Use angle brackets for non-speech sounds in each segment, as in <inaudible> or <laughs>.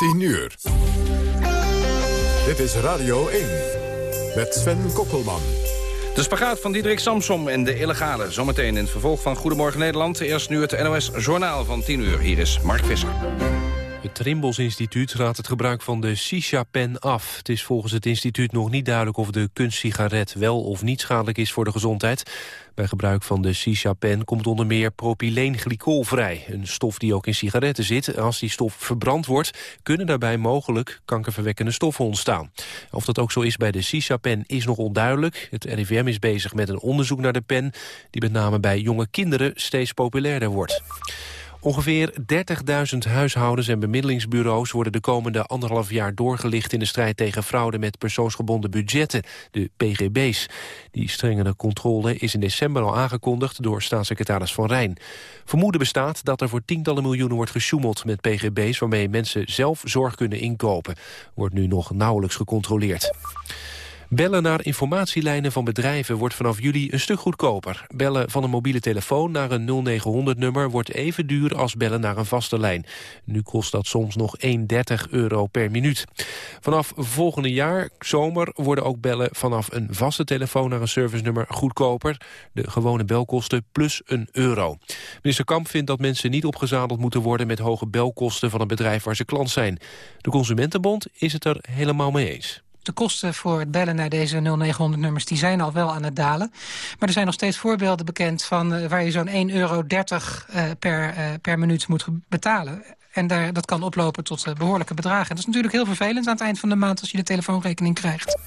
10 uur. Dit is Radio 1 met Sven Kokkelman. De spagaat van Diederik Samsom en de illegale. Zometeen in het vervolg van Goedemorgen Nederland. Eerst nu het NOS Journaal van 10 uur. Hier is Mark Visser. Het Trimbos Instituut raadt het gebruik van de shisha-pen af. Het is volgens het instituut nog niet duidelijk of de kunstsigaret wel of niet schadelijk is voor de gezondheid. Bij gebruik van de shisha-pen komt onder meer propyleenglycol vrij. Een stof die ook in sigaretten zit. Als die stof verbrand wordt, kunnen daarbij mogelijk kankerverwekkende stoffen ontstaan. Of dat ook zo is bij de shisha-pen is nog onduidelijk. Het RIVM is bezig met een onderzoek naar de pen... die met name bij jonge kinderen steeds populairder wordt. Ongeveer 30.000 huishoudens en bemiddelingsbureaus worden de komende anderhalf jaar doorgelicht in de strijd tegen fraude met persoonsgebonden budgetten, de PGB's. Die strengere controle is in december al aangekondigd door staatssecretaris Van Rijn. Vermoeden bestaat dat er voor tientallen miljoenen wordt gesjoemeld met PGB's waarmee mensen zelf zorg kunnen inkopen. Wordt nu nog nauwelijks gecontroleerd. Bellen naar informatielijnen van bedrijven wordt vanaf juli een stuk goedkoper. Bellen van een mobiele telefoon naar een 0900-nummer wordt even duur als bellen naar een vaste lijn. Nu kost dat soms nog 1,30 euro per minuut. Vanaf volgende jaar, zomer, worden ook bellen vanaf een vaste telefoon naar een servicenummer goedkoper. De gewone belkosten plus een euro. Minister Kamp vindt dat mensen niet opgezadeld moeten worden met hoge belkosten van een bedrijf waar ze klant zijn. De Consumentenbond is het er helemaal mee eens. De kosten voor het bellen naar deze 0900-nummers die zijn al wel aan het dalen. Maar er zijn nog steeds voorbeelden bekend van uh, waar je zo'n 1,30 euro uh, per, uh, per minuut moet betalen. En daar, dat kan oplopen tot behoorlijke bedragen. Dat is natuurlijk heel vervelend aan het eind van de maand als je de telefoonrekening krijgt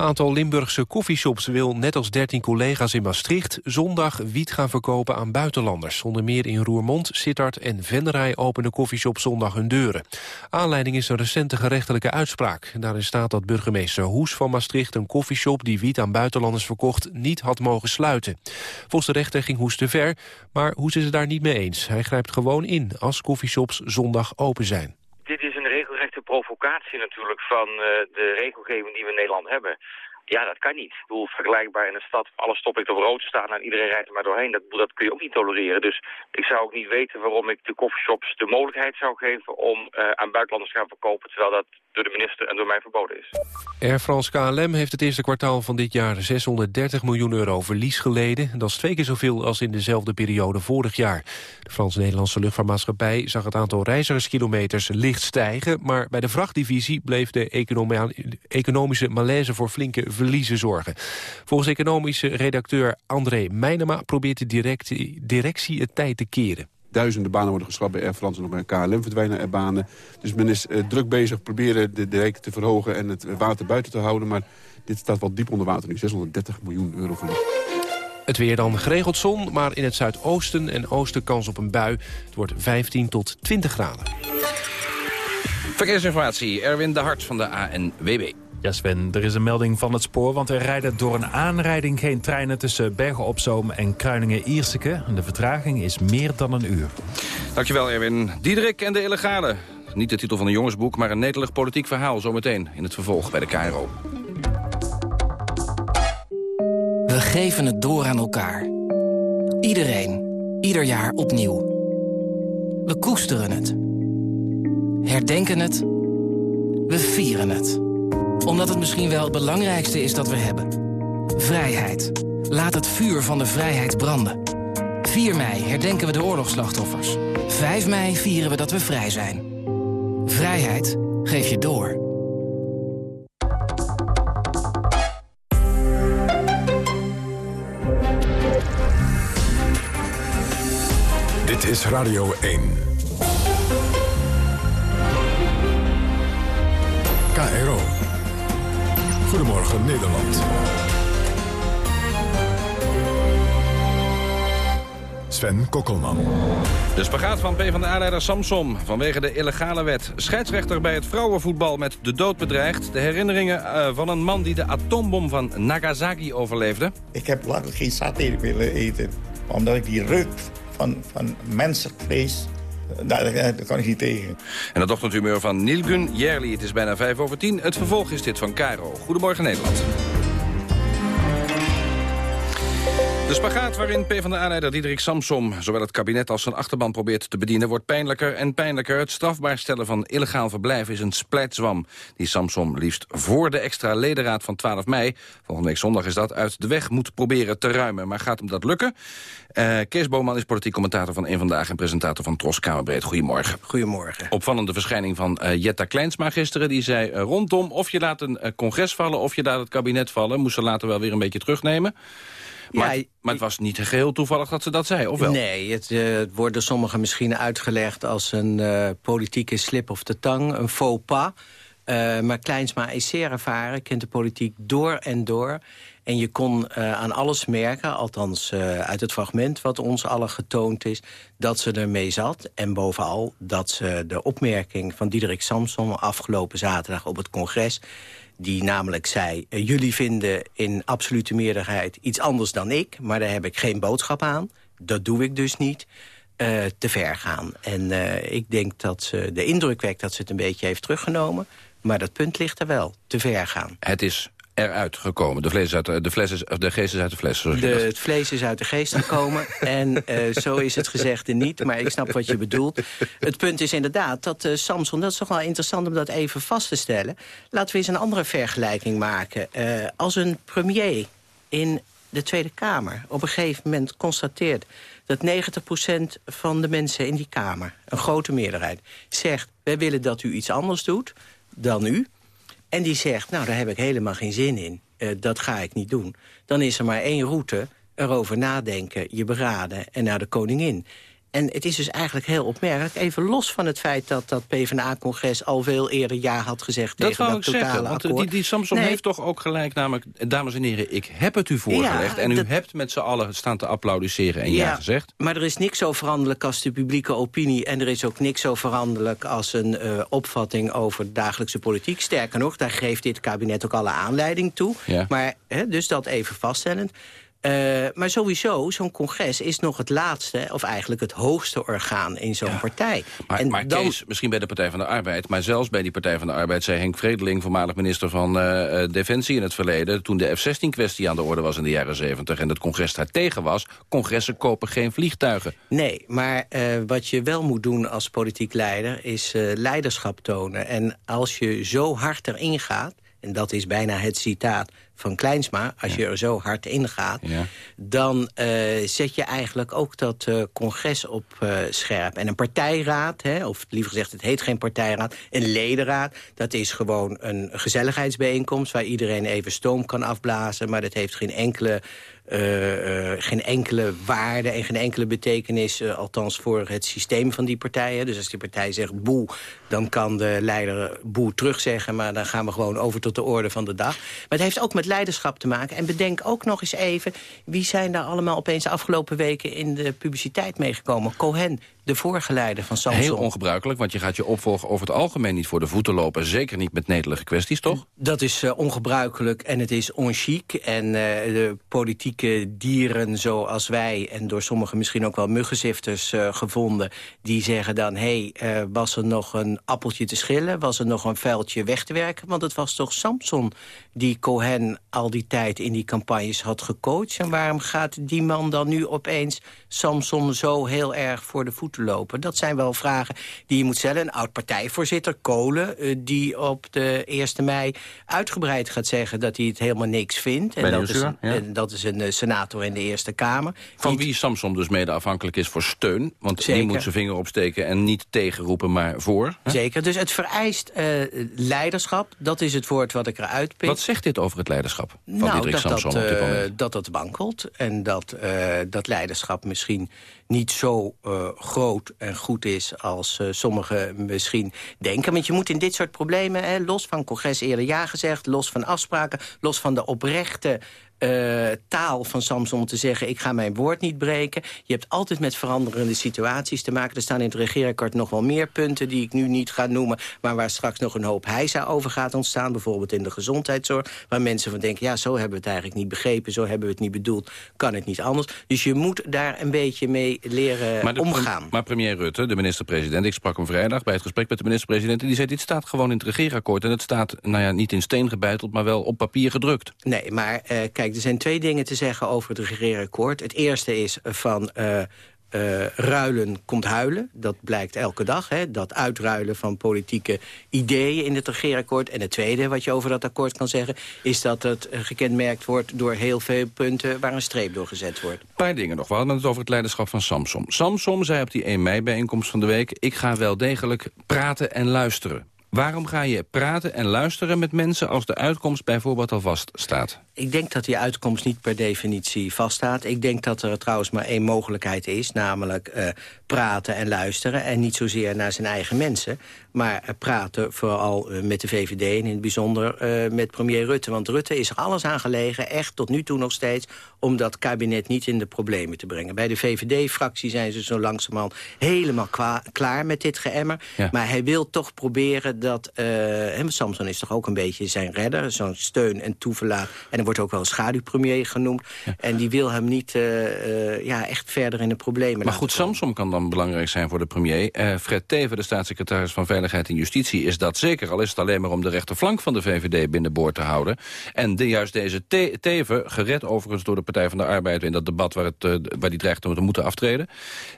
aantal Limburgse koffieshops wil, net als 13 collega's in Maastricht... zondag wiet gaan verkopen aan buitenlanders. Onder meer in Roermond, Sittard en Venray openen koffieshops zondag hun deuren. Aanleiding is een recente gerechtelijke uitspraak. Daarin staat dat burgemeester Hoes van Maastricht... een koffieshop die wiet aan buitenlanders verkocht niet had mogen sluiten. Volgens de rechter ging Hoes te ver, maar Hoes is het daar niet mee eens. Hij grijpt gewoon in als koffieshops zondag open zijn provocatie natuurlijk van uh, de regelgeving die we in Nederland hebben. Ja, dat kan niet. Ik bedoel, vergelijkbaar in een stad, alles stopt op rood staan en iedereen rijdt er maar doorheen. Dat, dat kun je ook niet tolereren. Dus ik zou ook niet weten waarom ik de coffeeshops de mogelijkheid zou geven om uh, aan buitenlanders te gaan verkopen, terwijl dat door de minister en door mij verboden is. Air France KLM heeft het eerste kwartaal van dit jaar 630 miljoen euro verlies geleden. Dat is twee keer zoveel als in dezelfde periode vorig jaar. De Frans-Nederlandse luchtvaartmaatschappij zag het aantal reizigerskilometers licht stijgen, maar bij de vrachtdivisie bleef de economische malaise voor flinke verliezen zorgen. Volgens economische redacteur André Meijnema probeert de directie het tijd te keren. Duizenden banen worden geschrapt bij Air France en ook bij KLM verdwijnen er banen. Dus men is uh, druk bezig proberen de direct te verhogen en het water buiten te houden. Maar dit staat wel diep onder water nu, 630 miljoen euro verlies. Het weer dan geregeld zon, maar in het zuidoosten en oosten kans op een bui. Het wordt 15 tot 20 graden. Verkeersinformatie, Erwin de Hart van de ANWB. Ja Sven, er is een melding van het spoor, want er rijden door een aanrijding geen treinen tussen Bergen op Zoom en Kruiningen-Ierseke. De vertraging is meer dan een uur. Dankjewel Erwin. Diederik en de illegale. Niet de titel van een jongensboek, maar een netelig politiek verhaal zometeen in het vervolg bij de KRO. We geven het door aan elkaar. Iedereen, ieder jaar opnieuw. We koesteren het. Herdenken het. We vieren het omdat het misschien wel het belangrijkste is dat we hebben. Vrijheid. Laat het vuur van de vrijheid branden. 4 mei herdenken we de oorlogsslachtoffers. 5 mei vieren we dat we vrij zijn. Vrijheid geef je door. Dit is Radio 1. KRO. Goedemorgen Nederland. Sven Kokkelman. De spagaat van PvdA-leider Samsom vanwege de illegale wet. Scheidsrechter bij het vrouwenvoetbal met de dood bedreigd. De herinneringen uh, van een man die de atoombom van Nagasaki overleefde. Ik heb lang geen saté willen eten. Omdat ik die ruk van, van mensenvlees daar, daar, kan ik niet tegen. En het ochtendhumeur van Nielgun Jerli. Het is bijna vijf over tien. Het vervolg is dit van Cairo. Goedemorgen Nederland. De spagaat waarin PvdA-leider Diederik Samsom zowel het kabinet als zijn achterban probeert te bedienen wordt pijnlijker en pijnlijker. Het strafbaar stellen van illegaal verblijf is een splijtzwam die Samsom liefst voor de extra ledenraad van 12 mei, volgende week zondag is dat, uit de weg moet proberen te ruimen. Maar gaat hem dat lukken? Uh, Kees Boman is politiek commentator van Eén Vandaag en presentator van Tros Kamerbreed. Goedemorgen. Goedemorgen. Opvallende verschijning van uh, Jetta Kleinsma gisteren. Die zei uh, rondom of je laat een congres vallen of je laat het kabinet vallen. Moest ze later wel weer een beetje terugnemen. Maar, ja, maar het was niet geheel toevallig dat ze dat zei, of wel? Nee, het, uh, het wordt door sommigen misschien uitgelegd als een uh, politieke slip of de tang, een faux pas. Uh, maar Kleinsma is zeer ervaren, kent de politiek door en door. En je kon aan alles merken, althans uit het fragment wat ons allen getoond is... dat ze ermee zat. En bovenal dat ze de opmerking van Diederik Samson afgelopen zaterdag op het congres die namelijk zei... Uh, jullie vinden in absolute meerderheid iets anders dan ik... maar daar heb ik geen boodschap aan. Dat doe ik dus niet. Uh, te ver gaan. En uh, ik denk dat ze de indruk wekt dat ze het een beetje heeft teruggenomen. Maar dat punt ligt er wel. Te ver gaan. Het is eruit gekomen. De, vlees uit, de, fles is, de geest is uit de fles. De, het vlees is uit de geest gekomen. <laughs> en uh, zo is het gezegde niet, maar ik snap wat je bedoelt. Het punt is inderdaad dat uh, Samson... dat is toch wel interessant om dat even vast te stellen. Laten we eens een andere vergelijking maken. Uh, als een premier in de Tweede Kamer op een gegeven moment constateert... dat 90% van de mensen in die Kamer, een grote meerderheid... zegt, wij willen dat u iets anders doet dan u... En die zegt, nou, daar heb ik helemaal geen zin in. Uh, dat ga ik niet doen. Dan is er maar één route, erover nadenken, je beraden en naar de koningin. En het is dus eigenlijk heel opmerkelijk. Even los van het feit dat dat PvdA-congres al veel eerder ja had gezegd dat tegen dat totale zeggen, want akkoord. Die, die Samson nee. heeft toch ook gelijk namelijk... dames en heren, ik heb het u voorgelegd... Ja, en u dat... hebt met z'n allen staan te applaudisseren en ja, ja, gezegd. Maar er is niks zo veranderlijk als de publieke opinie... en er is ook niks zo veranderlijk als een uh, opvatting over dagelijkse politiek. Sterker nog, daar geeft dit kabinet ook alle aanleiding toe. Ja. Maar, dus dat even vaststellend. Uh, maar sowieso, zo'n congres is nog het laatste... of eigenlijk het hoogste orgaan in zo'n ja. partij. Maar, en maar dan... Kees, misschien bij de Partij van de Arbeid... maar zelfs bij die Partij van de Arbeid zei Henk Vredeling... voormalig minister van uh, Defensie in het verleden... toen de F-16-kwestie aan de orde was in de jaren 70... en het congres daar tegen was... congressen kopen geen vliegtuigen. Nee, maar uh, wat je wel moet doen als politiek leider... is leiderschap tonen. En als je zo hard erin gaat... en dat is bijna het citaat van Kleinsma, als ja. je er zo hard in gaat... Ja. dan uh, zet je eigenlijk ook dat uh, congres op uh, scherp. En een partijraad, hè, of liever gezegd, het heet geen partijraad... een ledenraad, dat is gewoon een gezelligheidsbijeenkomst... waar iedereen even stoom kan afblazen, maar dat heeft geen enkele... Uh, uh, geen enkele waarde en geen enkele betekenis... Uh, althans voor het systeem van die partijen. Dus als die partij zegt boe, dan kan de leider boe terugzeggen... maar dan gaan we gewoon over tot de orde van de dag. Maar het heeft ook met leiderschap te maken. En bedenk ook nog eens even... wie zijn daar allemaal opeens de afgelopen weken in de publiciteit meegekomen? Cohen, de vorige leider van Samsung. Heel ongebruikelijk, want je gaat je opvolger over het algemeen niet voor de voeten lopen. Zeker niet met netelige kwesties, toch? Dat is uh, ongebruikelijk en het is onchic. En uh, de politieke dieren zoals wij, en door sommigen misschien ook wel muggenzifters uh, gevonden... die zeggen dan, hé, hey, was er nog een appeltje te schillen? Was er nog een vuiltje weg te werken? Want het was toch Samson die Cohen al die tijd in die campagnes had gecoacht. En waarom gaat die man dan nu opeens Samson zo heel erg voor de voeten lopen? Dat zijn wel vragen die je moet stellen. Een oud-partijvoorzitter, Kolen, uh, die op de 1 mei uitgebreid gaat zeggen... dat hij het helemaal niks vindt. En dat, is, ja. en dat is een uh, senator in de Eerste Kamer. Van wie Samson dus mede afhankelijk is voor steun. Want Zeker. die moet zijn vinger opsteken en niet tegenroepen, maar voor. Hè? Zeker, dus het vereist uh, leiderschap. Dat is het woord wat ik eruit pik. Wat zegt dit over het leiderschap van nou, Diederik dat Samson dat, op dit moment? dat dat wankelt en dat uh, dat leiderschap misschien niet zo uh, groot en goed is als uh, sommigen misschien denken. Want je moet in dit soort problemen, hè, los van congres eerder ja gezegd... los van afspraken, los van de oprechte uh, taal van Samson om te zeggen... ik ga mijn woord niet breken. Je hebt altijd met veranderende situaties te maken. Er staan in het regeerakkoord nog wel meer punten... die ik nu niet ga noemen... maar waar straks nog een hoop heisa over gaat ontstaan. Bijvoorbeeld in de gezondheidszorg. Waar mensen van denken, ja, zo hebben we het eigenlijk niet begrepen... zo hebben we het niet bedoeld, kan het niet anders. Dus je moet daar een beetje mee leren maar de, omgaan. Maar premier Rutte, de minister-president... ik sprak hem vrijdag bij het gesprek met de minister-president... en die zei, dit staat gewoon in het regeerakkoord... en het staat, nou ja, niet in steen gebeiteld... maar wel op papier gedrukt. Nee, maar uh, kijk Er zijn twee dingen te zeggen over het regeerakkoord. Het eerste is van... Uh, uh, ruilen komt huilen. Dat blijkt elke dag. Hè? Dat uitruilen van politieke ideeën in het regeerakkoord. En het tweede wat je over dat akkoord kan zeggen... is dat het gekenmerkt wordt door heel veel punten... waar een streep door gezet wordt. Paar dingen nog. We hadden het over het leiderschap van Samsom. Samsom zei op die 1 mei-bijeenkomst van de week... ik ga wel degelijk praten en luisteren. Waarom ga je praten en luisteren met mensen als de uitkomst bijvoorbeeld al vaststaat? Ik denk dat die uitkomst niet per definitie vaststaat. Ik denk dat er trouwens maar één mogelijkheid is, namelijk uh, praten en luisteren... en niet zozeer naar zijn eigen mensen, maar uh, praten vooral uh, met de VVD... en in het bijzonder met premier Rutte. Want Rutte is er alles aan gelegen, echt tot nu toe nog steeds... om dat kabinet niet in de problemen te brengen. Bij de VVD-fractie zijn ze zo langzamerhand helemaal klaar met dit geëmmer. Ja. Maar hij wil toch proberen dat... Samson is toch ook een beetje zijn redder, zo'n steun en toeverlaat. En er wordt ook wel een schaduwpremier genoemd. En die wil hem niet uh, uh, ja, echt verder in de problemen Maar goed, komen. Samson kan dan belangrijk zijn voor de premier. Fred Teven, de staatssecretaris van Veiligheid en Justitie... is dat zeker, al is het alleen maar om de rechterflank van de VVD binnenboord te houden. En de, juist deze te Teven, gered overigens door de Partij van de Arbeid... in dat debat waar, het, waar die dreigt om te moeten aftreden...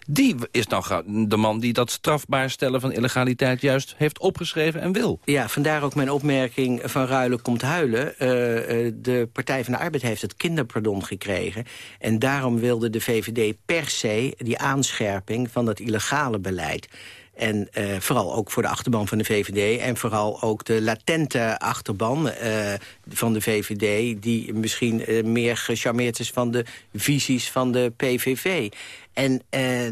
die is nou de man die dat strafbaar stellen van illegaliteit juist heeft opgeschreven en wil. Ja, vandaar ook mijn opmerking van ruilen komt huilen. Uh, de Partij van de Arbeid heeft het kinderpardon gekregen. En daarom wilde de VVD per se die aanscherping van dat illegale beleid. En uh, vooral ook voor de achterban van de VVD... en vooral ook de latente achterban uh, van de VVD... die misschien uh, meer gecharmeerd is van de visies van de PVV. En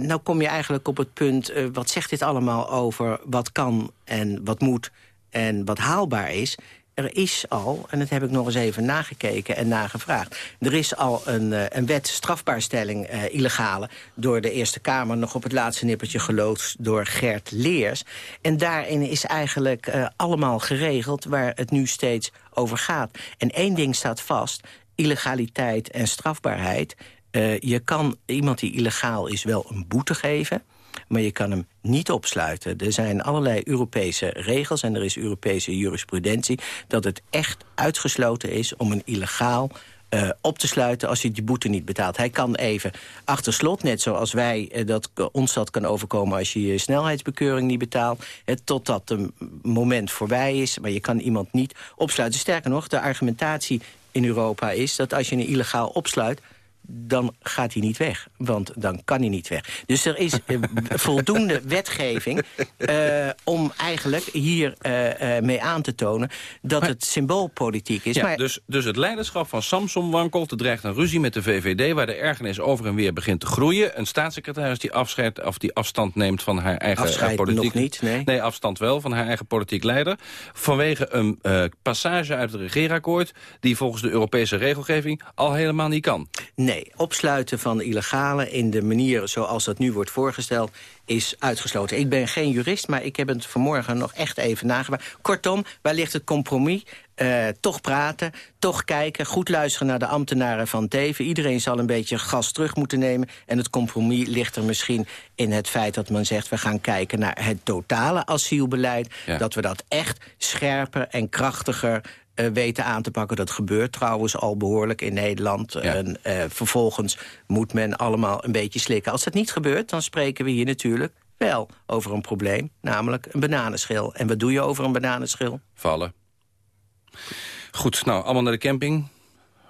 nou kom je eigenlijk op het punt... wat zegt dit allemaal over wat kan en wat moet en wat haalbaar is er is al, en dat heb ik nog eens even nagekeken en nagevraagd... er is al een, uh, een wet strafbaarstelling uh, illegale... door de Eerste Kamer nog op het laatste nippertje geloodst door Gert Leers. En daarin is eigenlijk uh, allemaal geregeld waar het nu steeds over gaat. En één ding staat vast, illegaliteit en strafbaarheid... je kan iemand die illegaal is wel een boete geven maar je kan hem niet opsluiten. Er zijn allerlei Europese regels en er is Europese jurisprudentie... dat het echt uitgesloten is om een illegaal uh, op te sluiten als hij die boete niet betaalt. Hij kan even achter slot, net zoals wij uh, dat ons dat kan overkomen... als je je snelheidsbekeuring niet betaalt, totdat het moment voorbij is. Maar je kan iemand niet opsluiten. Sterker nog, de argumentatie in Europa is dat als je een illegaal opsluit dan gaat hij niet weg. Want dan kan hij niet weg. Dus er is uh, <laughs> voldoende wetgeving uh, om eigenlijk hier uh, mee aan te tonen... dat het symboolpolitiek is. Ja, maar... dus, dus het leiderschap van Samson wankelt. Er dreigt een ruzie met de VVD... waar de ergernis over en weer begint te groeien. Een staatssecretaris die, afscheid, of die afstand neemt van haar eigen Afscheid politiek... nog niet, nee. Nee, afstand wel, van haar eigen politiek leider. Vanwege een passage uit het regeerakkoord... die volgens de Europese regelgeving al helemaal niet kan. Nee, opsluiten van illegale in de manier zoals dat nu wordt voorgesteld is uitgesloten. Ik ben geen jurist, maar ik heb het vanmorgen nog echt even nagemaakt. Kortom, waar ligt het compromis? Uh, toch praten, toch kijken, goed luisteren naar de ambtenaren van Teven. Iedereen zal een beetje gas terug moeten nemen. En het compromis ligt er misschien in het feit dat men zegt... we gaan kijken naar het totale asielbeleid. Ja. Dat we dat echt scherper en krachtiger uh, weten aan te pakken. Dat gebeurt trouwens al behoorlijk in Nederland. Ja. En uh, vervolgens moet men allemaal een beetje slikken. Als dat niet gebeurt, dan spreken we hier natuurlijk wel over een probleem. Namelijk een bananenschil. En wat doe je over een bananenschil? Vallen. Goed, nou, allemaal naar de camping.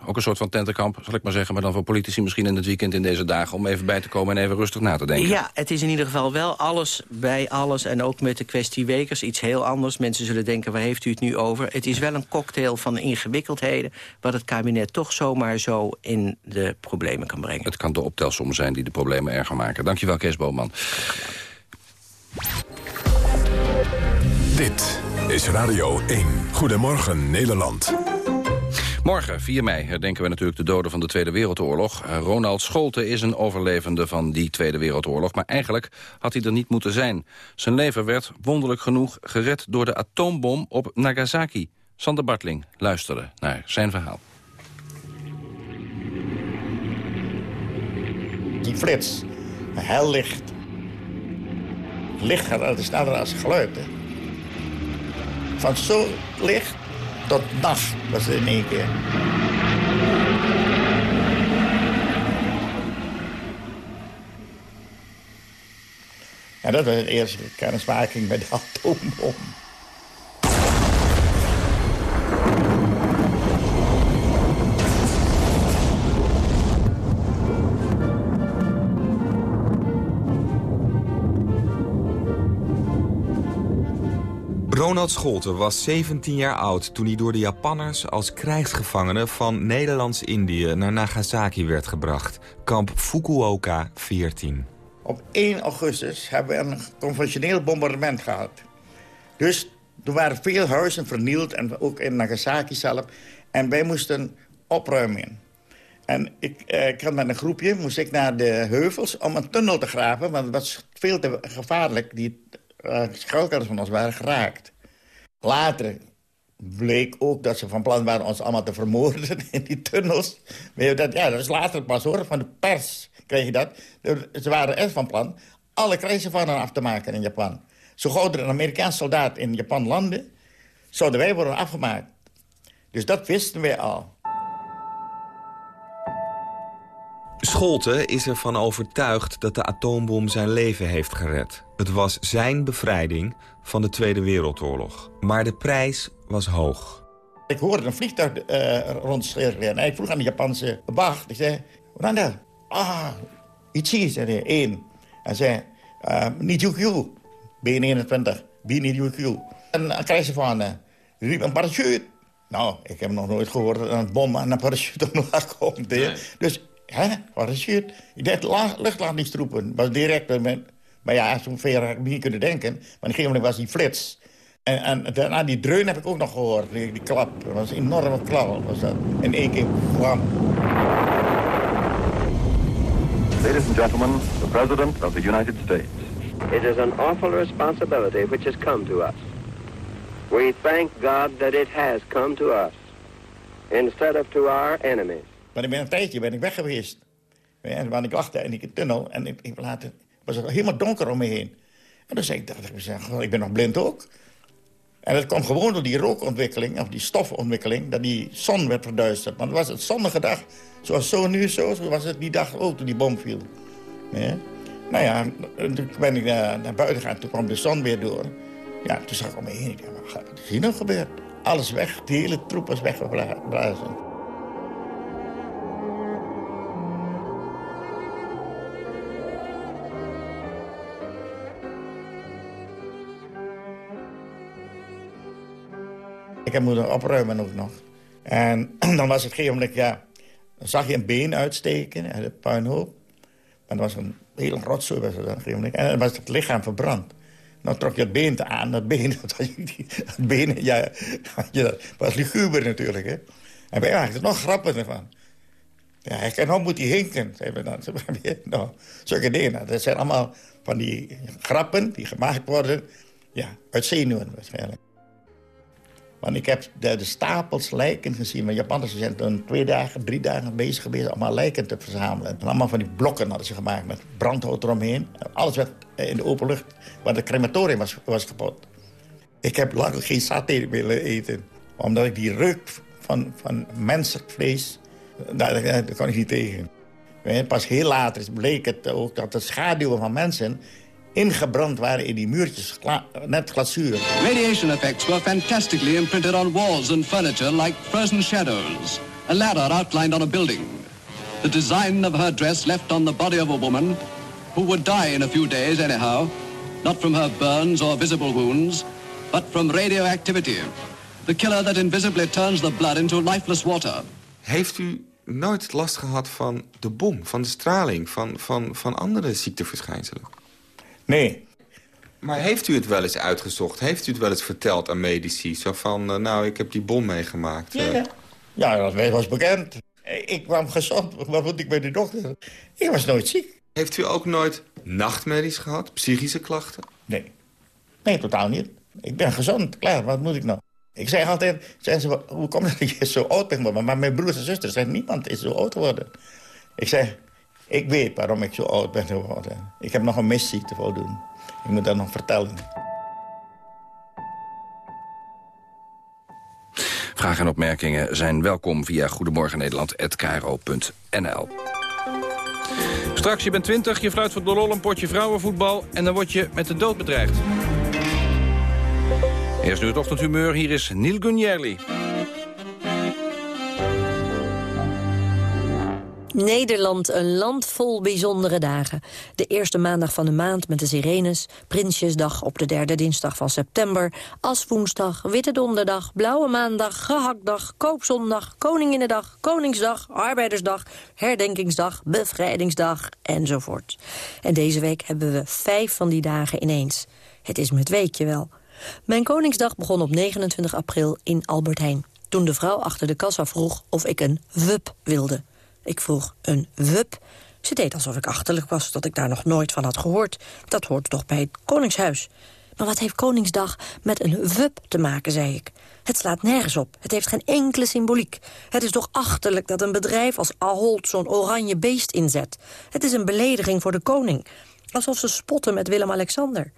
Ook een soort van tentenkamp, zal ik maar zeggen. Maar dan voor politici misschien in het weekend in deze dagen... om even bij te komen en even rustig na te denken. Ja, het is in ieder geval wel alles bij alles. En ook met de kwestie Wekers iets heel anders. Mensen zullen denken, waar heeft u het nu over? Het is wel een cocktail van ingewikkeldheden... wat het kabinet toch zomaar zo in de problemen kan brengen. Het kan de optelsom zijn die de problemen erger maken. Dankjewel, Kees Boman. Dit is Radio 1. Goedemorgen, Nederland. Morgen, 4 mei, herdenken we natuurlijk de doden van de Tweede Wereldoorlog. Ronald Scholte is een overlevende van die Tweede Wereldoorlog... maar eigenlijk had hij er niet moeten zijn. Zijn leven werd, wonderlijk genoeg, gered door de atoombom op Nagasaki. Sander Bartling luisterde naar zijn verhaal. Die flits, heel licht. Licht gaat altijd sneller als geluid. Hè. Van zo licht tot DAF was het in keer. Ja, dat was het eerste kennismaking met de atoombom. Ronald Scholten was 17 jaar oud toen hij door de Japanners als krijgsgevangene van Nederlands-Indië naar Nagasaki werd gebracht. Kamp Fukuoka 14. Op 1 augustus hebben we een conventioneel bombardement gehad. Dus er waren veel huizen vernield en ook in Nagasaki zelf. En wij moesten opruimen. En ik, eh, ik met een groepje moest ik naar de heuvels om een tunnel te graven. Want het was veel te gevaarlijk. Die uh, van ons waren geraakt. Later bleek ook dat ze van plan waren ons allemaal te vermoorden <laughs> in die tunnels. Dat, ja, dat is later pas hoor, van de pers kreeg je dat. Ze waren echt van plan alle krijgsgevangenen af te maken in Japan. Zo gauw er een Amerikaans soldaat in Japan landde, zouden wij worden afgemaakt. Dus dat wisten wij al. Scholte is ervan overtuigd dat de atoombom zijn leven heeft gered. Het was zijn bevrijding van de Tweede Wereldoorlog. Maar de prijs was hoog. Ik hoorde een vliegtuig uh, en ik vroeg aan de Japanse wacht. Ik zei, Randa, ah, Ichi, zei hij, één. Hij zei, uh, Nijukyu, B21, B-Nijukyu. En dan krijg ze van, uh, riep een parachute. Nou, ik heb nog nooit gehoord dat een bom aan een parachute <laughs> omlaag komt. Dus Hè? Parachute? Ik deed luchtlandingstroepen. was direct... Met, maar ja, zo ver heb ik niet kunnen denken. Maar op een gegeven moment was die flits. En, en daarna die dreun heb ik ook nog gehoord. Die, die klap. Dat was een enorme klap. Was dat. In één keer vlam. Ladies and gentlemen, the President of the United States. It is an awful responsibility which has come to us. We thank God that it has come to us instead of to our enemies. Maar ik ben een tijdje ben ik weg geweest. want ik daar in die tunnel en ik, ik later, was het helemaal donker om me heen. En dan zei ik, dacht ik, ben nog blind ook. En dat kwam gewoon door die rookontwikkeling, of die stofontwikkeling... dat die zon werd verduisterd. Want het was het zonnige dag, zoals zo nu zo... was het die dag ook toen die bom viel. Ja. Nou ja, toen ben ik naar, naar buiten gegaan, toen kwam de zon weer door. Ja, toen zag ik om me heen, ik dacht, wat is hier nog gebeurd? Alles weg, de hele troep was weggeblazen. Ik heb moeten opruimen ook nog. En <clears throat> dan was het geen ja... Dan zag je een been uitsteken uit de puinhoop. Maar dat was een heel rotzooi. Was het en dan was het lichaam verbrand. Dan trok je het been aan, dat been, <laughs> dat was, het been ja, dat was liguber natuurlijk. Hè. En wij maakten er nog grappen ervan. Ja, en nou moet hij hinken, zei we dan. <laughs> Nou, zulke dingen. Dat zijn allemaal van die grappen die gemaakt worden ja, uit zenuwen waarschijnlijk. Want ik heb de, de, stapels lijken gezien. Maar Japanners zijn toen twee dagen, drie dagen bezig geweest... allemaal lijken te verzamelen. En allemaal van die blokken hadden ze gemaakt met brandhout eromheen. Alles werd in de open lucht, want het crematorium was, was kapot. Ik heb lang geen saté willen eten. Omdat ik die reuk van, van menselijk vlees, daar, kan ik niet tegen. Pas heel later bleek het ook dat de schaduwen van mensen ingebrand waren in die muurtjes, net glazuur. Radiation effects were fantastically imprinted on walls and furniture like frozen shadows. A ladder outlined on a building. The design of her dress left on the body of a woman who would die in a few days anyhow, not from her burns or visible wounds, but from radioactivity. The killer that invisibly turns the blood into lifeless water. Heeft u nooit last gehad van de bom, van de straling, van, van, van andere ziekteverschijnselen? Nee. Maar heeft u het wel eens uitgezocht? Heeft u het wel eens verteld aan medici? Zo van, uh, nou, ik heb die bom meegemaakt. Ja, ja. ja dat was bekend. Ik kwam gezond, wat moet ik bij de dokter? Ik was nooit ziek. Heeft u ook nooit nachtmerries gehad? Psychische klachten? Nee. Nee, totaal niet. Ik ben gezond, klaar, wat moet ik nou? Ik zeg altijd, zeggen ze, hoe komt het dat je zo oud bent Maar mijn broers en zusters zeggen, niemand is zo oud geworden. Ik zeg, ik weet waarom ik zo oud ben geworden. Ik heb nog een missie te voldoen. Ik moet dat nog vertellen. Vragen en opmerkingen zijn welkom via Goedemorgen Nederland Straks, je bent 20, je fluit voor de lol een potje vrouwenvoetbal... en dan word je met de dood bedreigd. Eerst nu het ochtendhumeur, hier is Neil Gunjerli. Nederland, een land vol bijzondere dagen. De eerste maandag van de maand met de sirenes... Prinsjesdag op de derde dinsdag van september... Aswoensdag, Witte Donderdag, Blauwe Maandag... Gehaktdag, Koopzondag, Koninginnedag, Koningsdag... Arbeidersdag, Herdenkingsdag, Bevrijdingsdag enzovoort. En deze week hebben we vijf van die dagen ineens. Het is met weekje wel. Mijn Koningsdag begon op 29 april in Albert Heijn. Toen de vrouw achter de kassa vroeg of ik een wup wilde. Ik vroeg een wup. Ze deed alsof ik achterlijk was, dat ik daar nog nooit van had gehoord. Dat hoort toch bij het Koningshuis. Maar wat heeft Koningsdag met een wup te maken, zei ik. Het slaat nergens op. Het heeft geen enkele symboliek. Het is toch achterlijk dat een bedrijf als Ahold zo'n oranje beest inzet. Het is een belediging voor de koning. Alsof ze spotten met Willem-Alexander.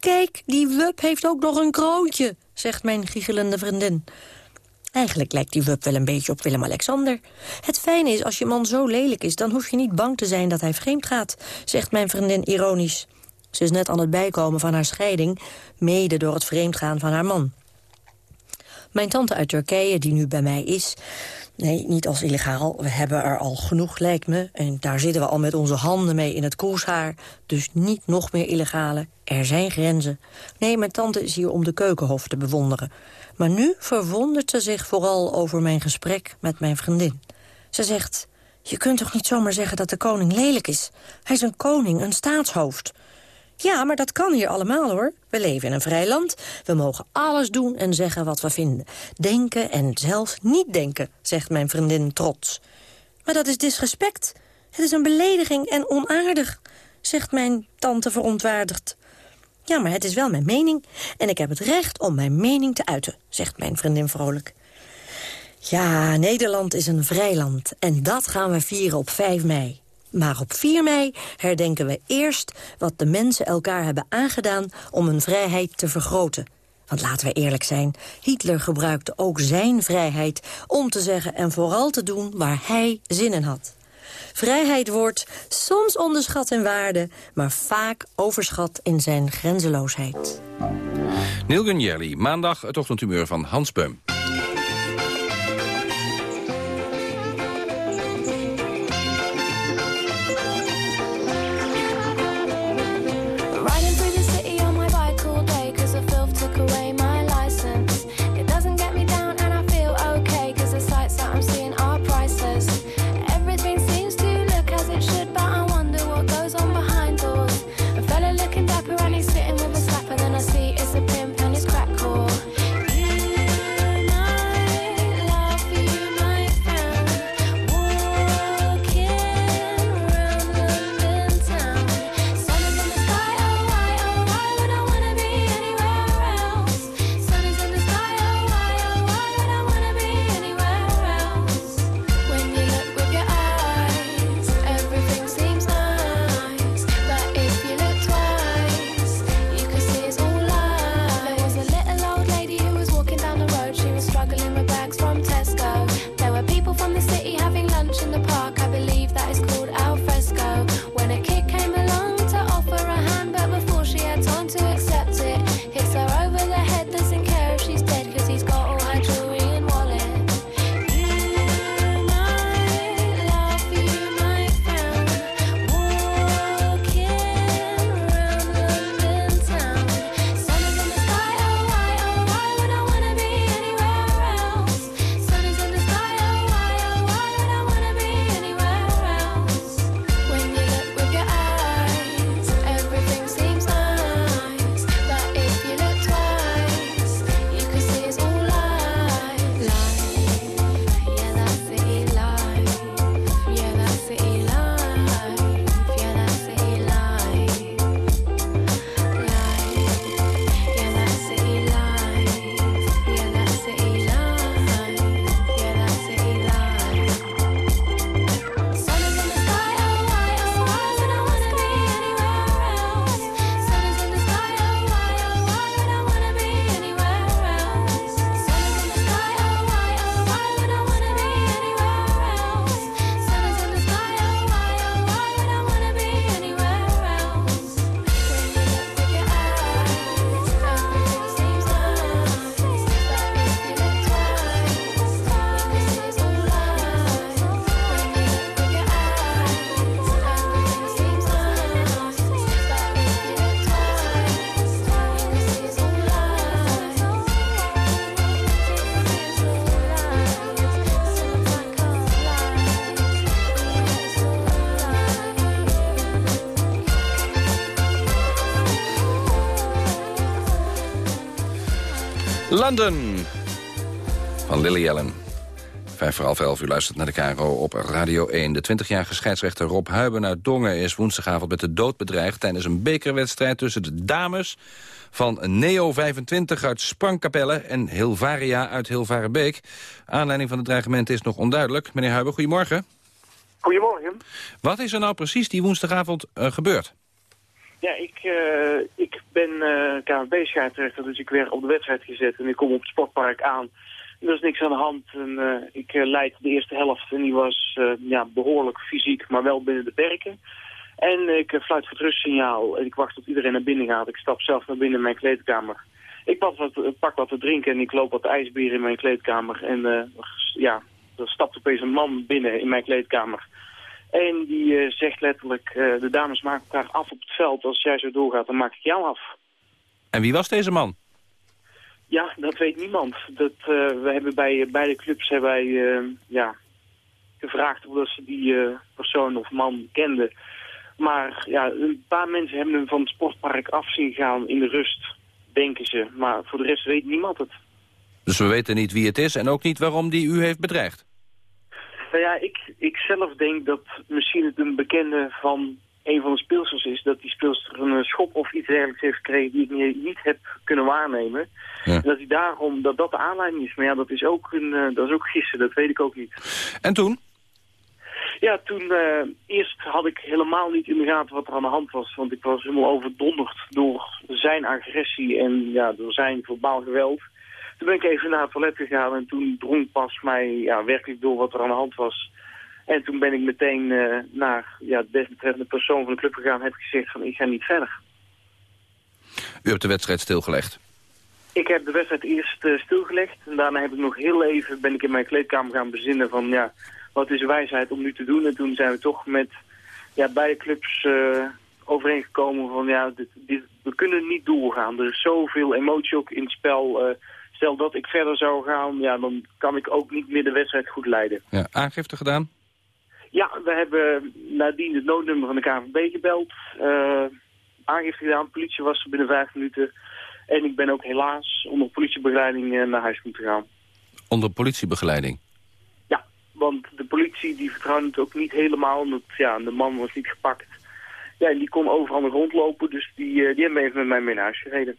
Kijk, die wup heeft ook nog een kroontje, zegt mijn giechelende vriendin. Eigenlijk lijkt die wup wel een beetje op Willem-Alexander. Het fijne is, als je man zo lelijk is... dan hoef je niet bang te zijn dat hij vreemd gaat, zegt mijn vriendin ironisch. Ze is net aan het bijkomen van haar scheiding... mede door het vreemdgaan van haar man. Mijn tante uit Turkije, die nu bij mij is... Nee, niet als illegaal. We hebben er al genoeg, lijkt me. En daar zitten we al met onze handen mee in het koershaar. Dus niet nog meer illegale. Er zijn grenzen. Nee, mijn tante is hier om de keukenhof te bewonderen. Maar nu verwondert ze zich vooral over mijn gesprek met mijn vriendin. Ze zegt, je kunt toch niet zomaar zeggen dat de koning lelijk is? Hij is een koning, een staatshoofd. Ja, maar dat kan hier allemaal, hoor. We leven in een vrij land. We mogen alles doen en zeggen wat we vinden. Denken en zelfs niet denken, zegt mijn vriendin trots. Maar dat is disrespect. Het is een belediging en onaardig, zegt mijn tante verontwaardigd. Ja, maar het is wel mijn mening en ik heb het recht om mijn mening te uiten, zegt mijn vriendin vrolijk. Ja, Nederland is een vrij land en dat gaan we vieren op 5 mei. Maar op 4 mei herdenken we eerst wat de mensen elkaar hebben aangedaan om hun vrijheid te vergroten. Want laten we eerlijk zijn, Hitler gebruikte ook zijn vrijheid om te zeggen en vooral te doen waar hij zin in had. Vrijheid wordt soms onderschat in waarde, maar vaak overschat in zijn grenzeloosheid. Neil Gunjerli, maandag het ochtendhumeur van Hans Beum. London van Lily Allen. Vijf voor half elf, u luistert naar de KRO op Radio 1. De 20-jarige scheidsrechter Rob Huiben uit Dongen is woensdagavond met de dood bedreigd... tijdens een bekerwedstrijd tussen de dames van Neo 25 uit Sprangkapelle... en Hilvaria uit Hilvarenbeek. Aanleiding van het dreigement is nog onduidelijk. Meneer Huiben, goedemorgen. Goedemorgen. Wat is er nou precies die woensdagavond uh, gebeurd? Ja, ik, uh, ik ben uh, KNVB-scheidsrechter, dus ik werd op de wedstrijd gezet en ik kom op het sportpark aan. Er is niks aan de hand. En, uh, ik leid de eerste helft en die was ja, behoorlijk fysiek, maar wel binnen de perken. En ik fluit voor het rustsignaal en ik wacht tot iedereen naar binnen gaat. Ik stap zelf naar binnen in mijn kleedkamer. Ik pak wat, pak wat te drinken en ik loop wat ijsbier in mijn kleedkamer. En ja, er stapt opeens een man binnen in mijn kleedkamer. En die uh, zegt letterlijk, uh, de dames maken elkaar af op het veld. Als jij zo doorgaat, dan maak ik jou af. En wie was deze man? Ja, dat weet niemand. Dat, uh, we hebben bij beide clubs hebben wij, ja, gevraagd of ze die persoon of man kenden. Maar ja, een paar mensen hebben hem van het sportpark af zien gaan in de rust, denken ze. Maar voor de rest weet niemand het. Dus we weten niet wie het is en ook niet waarom die u heeft bedreigd? Nou ja, ik, ik zelf denk dat misschien het een bekende van een van de speelsters is... dat die speelster een schop of iets dergelijks heeft gekregen die ik niet heb kunnen waarnemen. Ja. En dat hij daarom, dat dat de aanleiding is. Maar ja, dat is ook, een, uh, dat is ook gissen, dat weet ik ook niet. En toen? Ja, toen uh, eerst had ik helemaal niet in de gaten wat er aan de hand was. Want ik was helemaal overdonderd door zijn agressie en ja, door zijn verbaal geweld. Toen ben ik even naar het toilet gegaan en toen drong pas mij ja, werkelijk door wat er aan de hand was. En toen ben ik meteen uh, naar ja, de desbetreffende persoon van de club gegaan en heb gezegd van ik ga niet verder. U hebt de wedstrijd stilgelegd? Ik heb de wedstrijd eerst uh, stilgelegd en daarna heb ik nog heel even, ben ik in mijn kleedkamer gaan bezinnen van ja, wat is wijsheid om nu te doen. En toen zijn we toch met ja, beide clubs uh, overeengekomen van ja, dit, dit, we kunnen niet doorgaan. Er is zoveel emotie ook in het spel stel dat ik verder zou gaan, ja, dan kan ik ook niet meer de wedstrijd goed leiden. Ja, aangifte gedaan? Ja, we hebben nadien het noodnummer van de KVB gebeld. Uh, aangifte gedaan, politie was er binnen vijf minuten. En ik ben ook helaas onder politiebegeleiding uh, naar huis moeten gaan. Onder politiebegeleiding? Ja, want de politie die vertrouwde het ook niet helemaal. Omdat ja, de man was niet gepakt. Ja, en die kon overal rondlopen. Dus die, uh, die hebben even met mij mee naar huis gereden.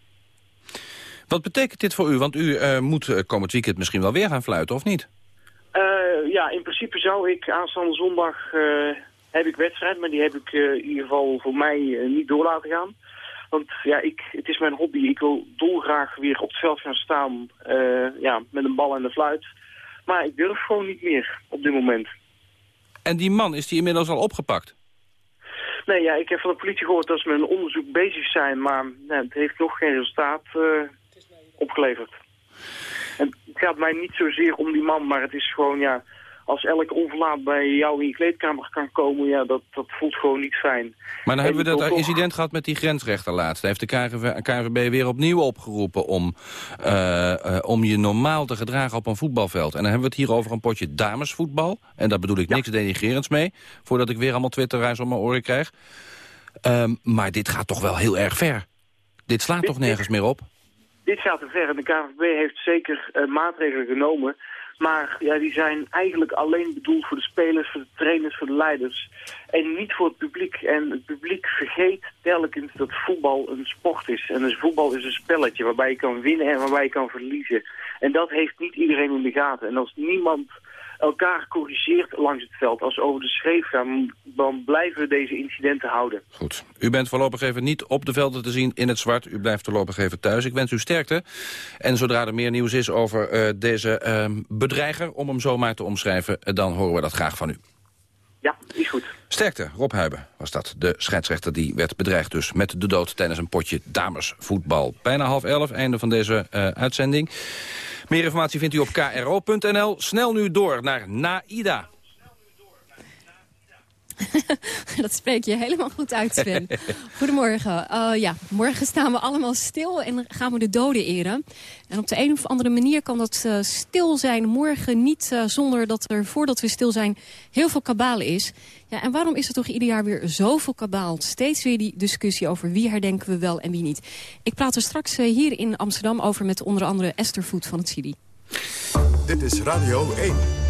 Wat betekent dit voor u? Want u uh, moet uh, komend weekend misschien wel weer gaan fluiten, of niet? Uh, ja, in principe zou ik aanstaande zondag... heb ik wedstrijd, maar die heb ik in ieder geval voor mij niet door laten gaan. Want ja, ik, het is mijn hobby. Ik wil dolgraag weer op het veld gaan staan ja, met een bal en de fluit. Maar ik durf gewoon niet meer op dit moment. En die man, is die inmiddels al opgepakt? Nee, ja, ik heb van de politie gehoord dat ze met een onderzoek bezig zijn, maar het heeft nog geen resultaat opgeleverd. En het gaat mij niet zozeer om die man, maar het is gewoon, ja, als elk onverlaat bij jou in je kleedkamer kan komen, ja, dat, dat voelt gewoon niet fijn. Maar dan hebben we dat incident gehad met die grensrechter laatst. Heeft de KNVB, KNVB weer opnieuw opgeroepen om, uh, uh, om je normaal te gedragen op een voetbalveld. En dan hebben we het hier over een potje damesvoetbal. En daar bedoel ik ja. niks denigerends mee, voordat ik weer allemaal Twitterreis om mijn oren krijg. Um, maar dit gaat toch wel heel erg ver. Dit slaat dit, toch nergens dit, meer op? Dit gaat te ver en de KNVB heeft zeker uh, maatregelen genomen... Maar ja, die zijn eigenlijk alleen bedoeld voor de spelers, voor de trainers, voor de leiders. En niet voor het publiek. En het publiek vergeet telkens dat voetbal een sport is. En dus voetbal is een spelletje waarbij je kan winnen en waarbij je kan verliezen. En dat heeft niet iedereen in de gaten. En als niemand elkaar corrigeert langs het veld. Als we over de schreef gaan, dan blijven we deze incidenten houden. Goed. U bent voorlopig even niet op de velden te zien in het zwart. U blijft voorlopig even thuis. Ik wens u sterkte. En zodra er meer nieuws is over uh, deze uh, bedreiger, om hem zo maar te omschrijven... dan horen we dat graag van u. Ja, is goed. Sterkte, Rob Huiben was dat. De scheidsrechter die werd bedreigd dus met de dood tijdens een potje damesvoetbal. Bijna half elf, einde van deze uh, uitzending. Meer informatie vindt u op kro.nl. Snel nu door naar Naida. <laughs> dat spreek je helemaal goed uit, Sven. Goedemorgen. Uh, ja, morgen staan we allemaal stil en gaan we de doden eren. En op de een of andere manier kan dat uh, stil zijn morgen niet uh, zonder dat er voordat we stil zijn heel veel kabaal is. Ja, en waarom is er toch ieder jaar weer zoveel kabaal? Steeds weer die discussie over wie herdenken we wel en wie niet. Ik praat er straks hier in Amsterdam over met onder andere Esther Voet van het CIDI. Dit is Radio 1.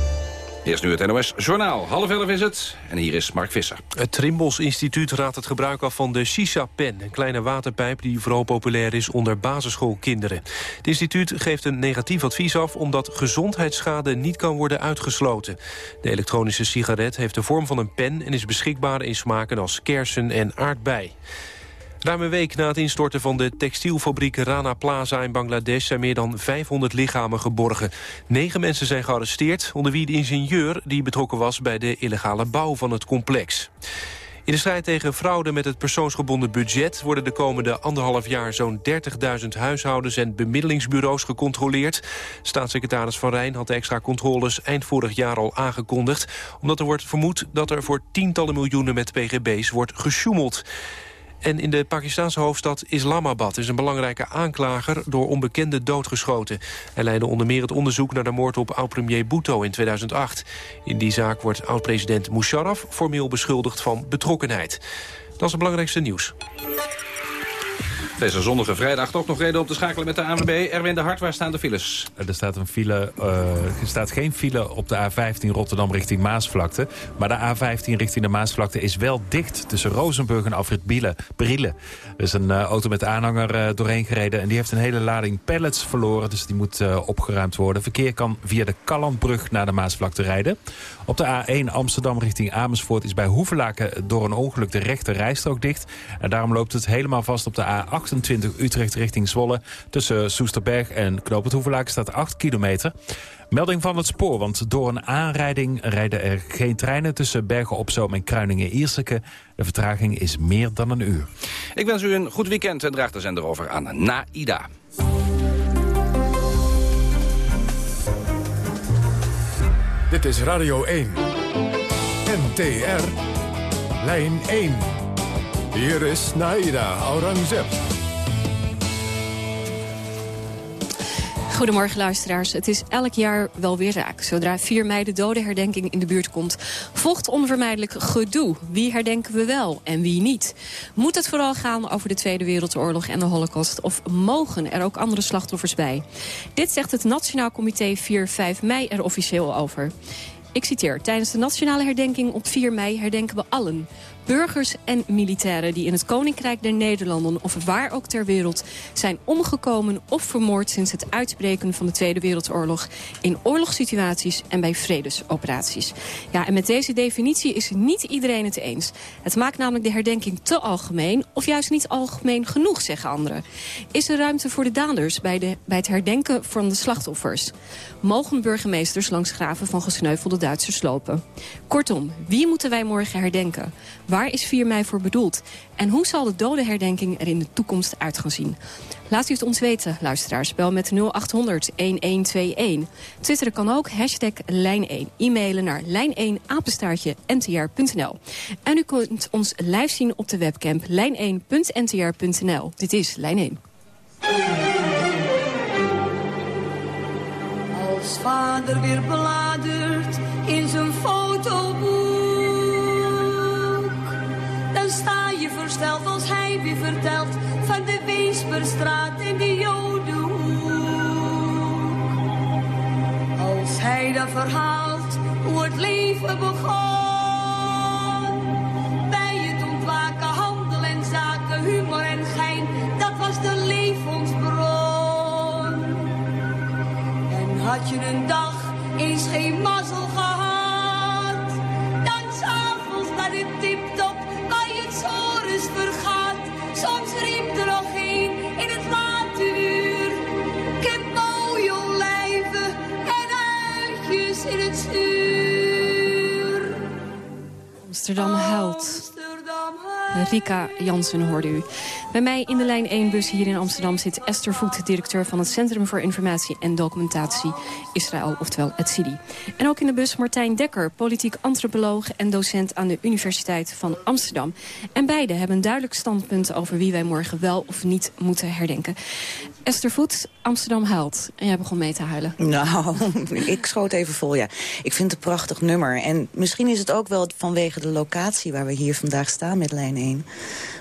Eerst nu het NOS Journaal. Half elf is het. En hier is Mark Visser. Het Trimbos Instituut raadt het gebruik af van de shisha-pen. Een kleine waterpijp die vooral populair is onder basisschoolkinderen. Het instituut geeft een negatief advies af... omdat gezondheidsschade niet kan worden uitgesloten. De elektronische sigaret heeft de vorm van een pen... en is beschikbaar in smaken als kersen en aardbei. Ruim een week na het instorten van de textielfabriek Rana Plaza in Bangladesh... zijn meer dan 500 lichamen geborgen. Negen mensen zijn gearresteerd, onder wie de ingenieur... die betrokken was bij de illegale bouw van het complex. In de strijd tegen fraude met het persoonsgebonden budget... worden de komende anderhalf jaar zo'n 30.000 huishoudens en bemiddelingsbureaus gecontroleerd. Staatssecretaris Van Rijn had de extra controles eind vorig jaar al aangekondigd... omdat er wordt vermoed dat er voor tientallen miljoenen met pgb's wordt gesjoemeld. En in de Pakistanse hoofdstad Islamabad is een belangrijke aanklager door onbekenden doodgeschoten. Hij leidde onder meer het onderzoek naar de moord op oud-premier Bhutto in 2008. In die zaak wordt oud-president Musharraf formeel beschuldigd van betrokkenheid. Dat is het belangrijkste nieuws. Deze zonnige vrijdag toch nog reden om te schakelen met de ANWB. Erwin de Hart, waar staan de files? Er staat, een file, uh, er staat geen file op de A15 Rotterdam richting Maasvlakte. Maar de A15 richting de Maasvlakte is wel dicht tussen Rozenburg en Afrit Bielen. Er is een uh, auto met aanhanger uh, doorheen gereden en die heeft een hele lading pallets verloren. Dus die moet opgeruimd worden. Verkeer kan via de Kallandbrug naar de Maasvlakte rijden. Op de A1 Amsterdam richting Amersfoort is bij Hoevelaken door een ongeluk de rechte rijstrook dicht. En daarom loopt het helemaal vast op de A28 Utrecht richting Zwolle. Tussen Soesterberg en Knoop Hoevelaken staat 8 kilometer. Melding van het spoor, want door een aanrijding rijden er geen treinen tussen Bergen op Zoom en Kruiningen-Ierseke. De vertraging is meer dan een uur. Ik wens u een goed weekend en draag de zender over aan Naida. Dit is Radio 1. NTR. Lijn 1. Hier is Naida Aurangzeb. Goedemorgen luisteraars. Het is elk jaar wel weer raak. Zodra 4 mei de dodenherdenking in de buurt komt... volgt onvermijdelijk gedoe. Wie herdenken we wel en wie niet? Moet het vooral gaan over de Tweede Wereldoorlog en de Holocaust... of mogen er ook andere slachtoffers bij? Dit zegt het Nationaal Comité 4-5 mei er officieel over. Ik citeer, tijdens de nationale herdenking op 4 mei herdenken we allen burgers en militairen die in het Koninkrijk der Nederlanden... of waar ook ter wereld zijn omgekomen of vermoord... sinds het uitbreken van de Tweede Wereldoorlog... in oorlogssituaties en bij vredesoperaties. Ja, en met deze definitie is niet iedereen het eens. Het maakt namelijk de herdenking te algemeen... of juist niet algemeen genoeg, zeggen anderen. Is er ruimte voor de daders bij, de, bij het herdenken van de slachtoffers? Mogen burgemeesters langs graven van gesneuvelde Duitsers lopen? Kortom, wie moeten wij morgen herdenken? Waar is 4 mei voor bedoeld? En hoe zal de dodenherdenking er in de toekomst uit gaan zien? Laat u het ons weten, luisteraars. Bel met 0800 1121. Twitter kan ook, hashtag lijn1. E-mailen naar lijn1apenstaartje ntr.nl. En u kunt ons live zien op de webcam lijn1.ntr.nl. Dit is Lijn 1. Als vader weer versteld als hij weer vertelt van de Weesperstraat in de Jodenhoek. Als hij dan verhaalt hoe het leven begon. Bij het ontwaken, handel en zaken, humor en gein, dat was de levensbron. En had je een dag eens geen mazzel gehad, dan s'avonds naar de tiptop Amsterdam huilt. Rika Jansen hoorde u. Bij mij in de lijn 1-bus hier in Amsterdam zit Esther Voet... directeur van het Centrum voor Informatie en Documentatie Israël, oftewel het CIDI. En ook in de bus Martijn Dekker, politiek antropoloog... en docent aan de Universiteit van Amsterdam. En beide hebben een duidelijk standpunt over wie wij morgen wel of niet moeten herdenken. Esther Voet, Amsterdam huilt. En jij begon mee te huilen. Nou, <laughs> ik schoot even vol, ja. Ik vind het een prachtig nummer. En misschien is het ook wel vanwege de locatie waar we hier vandaag staan met lijn 1.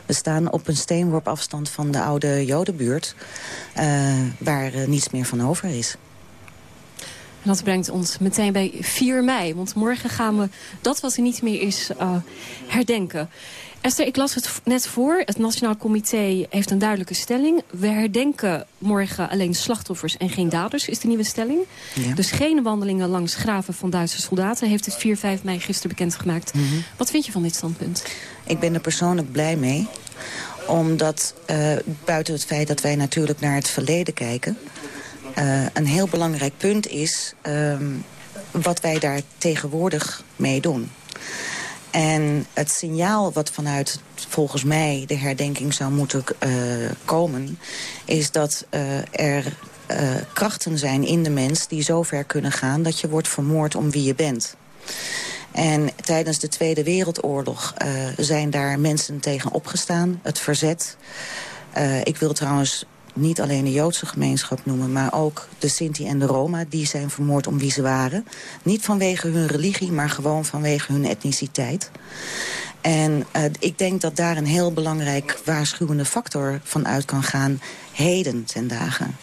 We staan op een steenworp afstand van de oude Jodenbuurt... Uh, waar uh, niets meer van over is. En dat brengt ons meteen bij 4 mei. Want morgen gaan we dat wat er niet meer is uh, herdenken. Esther, ik las het net voor. Het Nationaal Comité heeft een duidelijke stelling. We herdenken morgen alleen slachtoffers en geen daders, is de nieuwe stelling. Ja. Dus geen wandelingen langs graven van Duitse soldaten... heeft het 4, 5 mei gisteren bekendgemaakt. Mm -hmm. Wat vind je van dit standpunt? Ik ben er persoonlijk blij mee. Omdat uh, buiten het feit dat wij natuurlijk naar het verleden kijken... Uh, een heel belangrijk punt is uh, wat wij daar tegenwoordig mee doen. En het signaal wat vanuit volgens mij de herdenking zou moeten uh, komen... is dat uh, er uh, krachten zijn in de mens die zo ver kunnen gaan... dat je wordt vermoord om wie je bent. En tijdens de Tweede Wereldoorlog zijn daar mensen tegen opgestaan. Het verzet. ik wil trouwens niet alleen de Joodse gemeenschap noemen... maar ook de Sinti en de Roma, die zijn vermoord om wie ze waren. Niet vanwege hun religie, maar gewoon vanwege hun etniciteit. En uh, ik denk dat daar een heel belangrijk waarschuwende factor van uit kan gaan... heden ten dagen.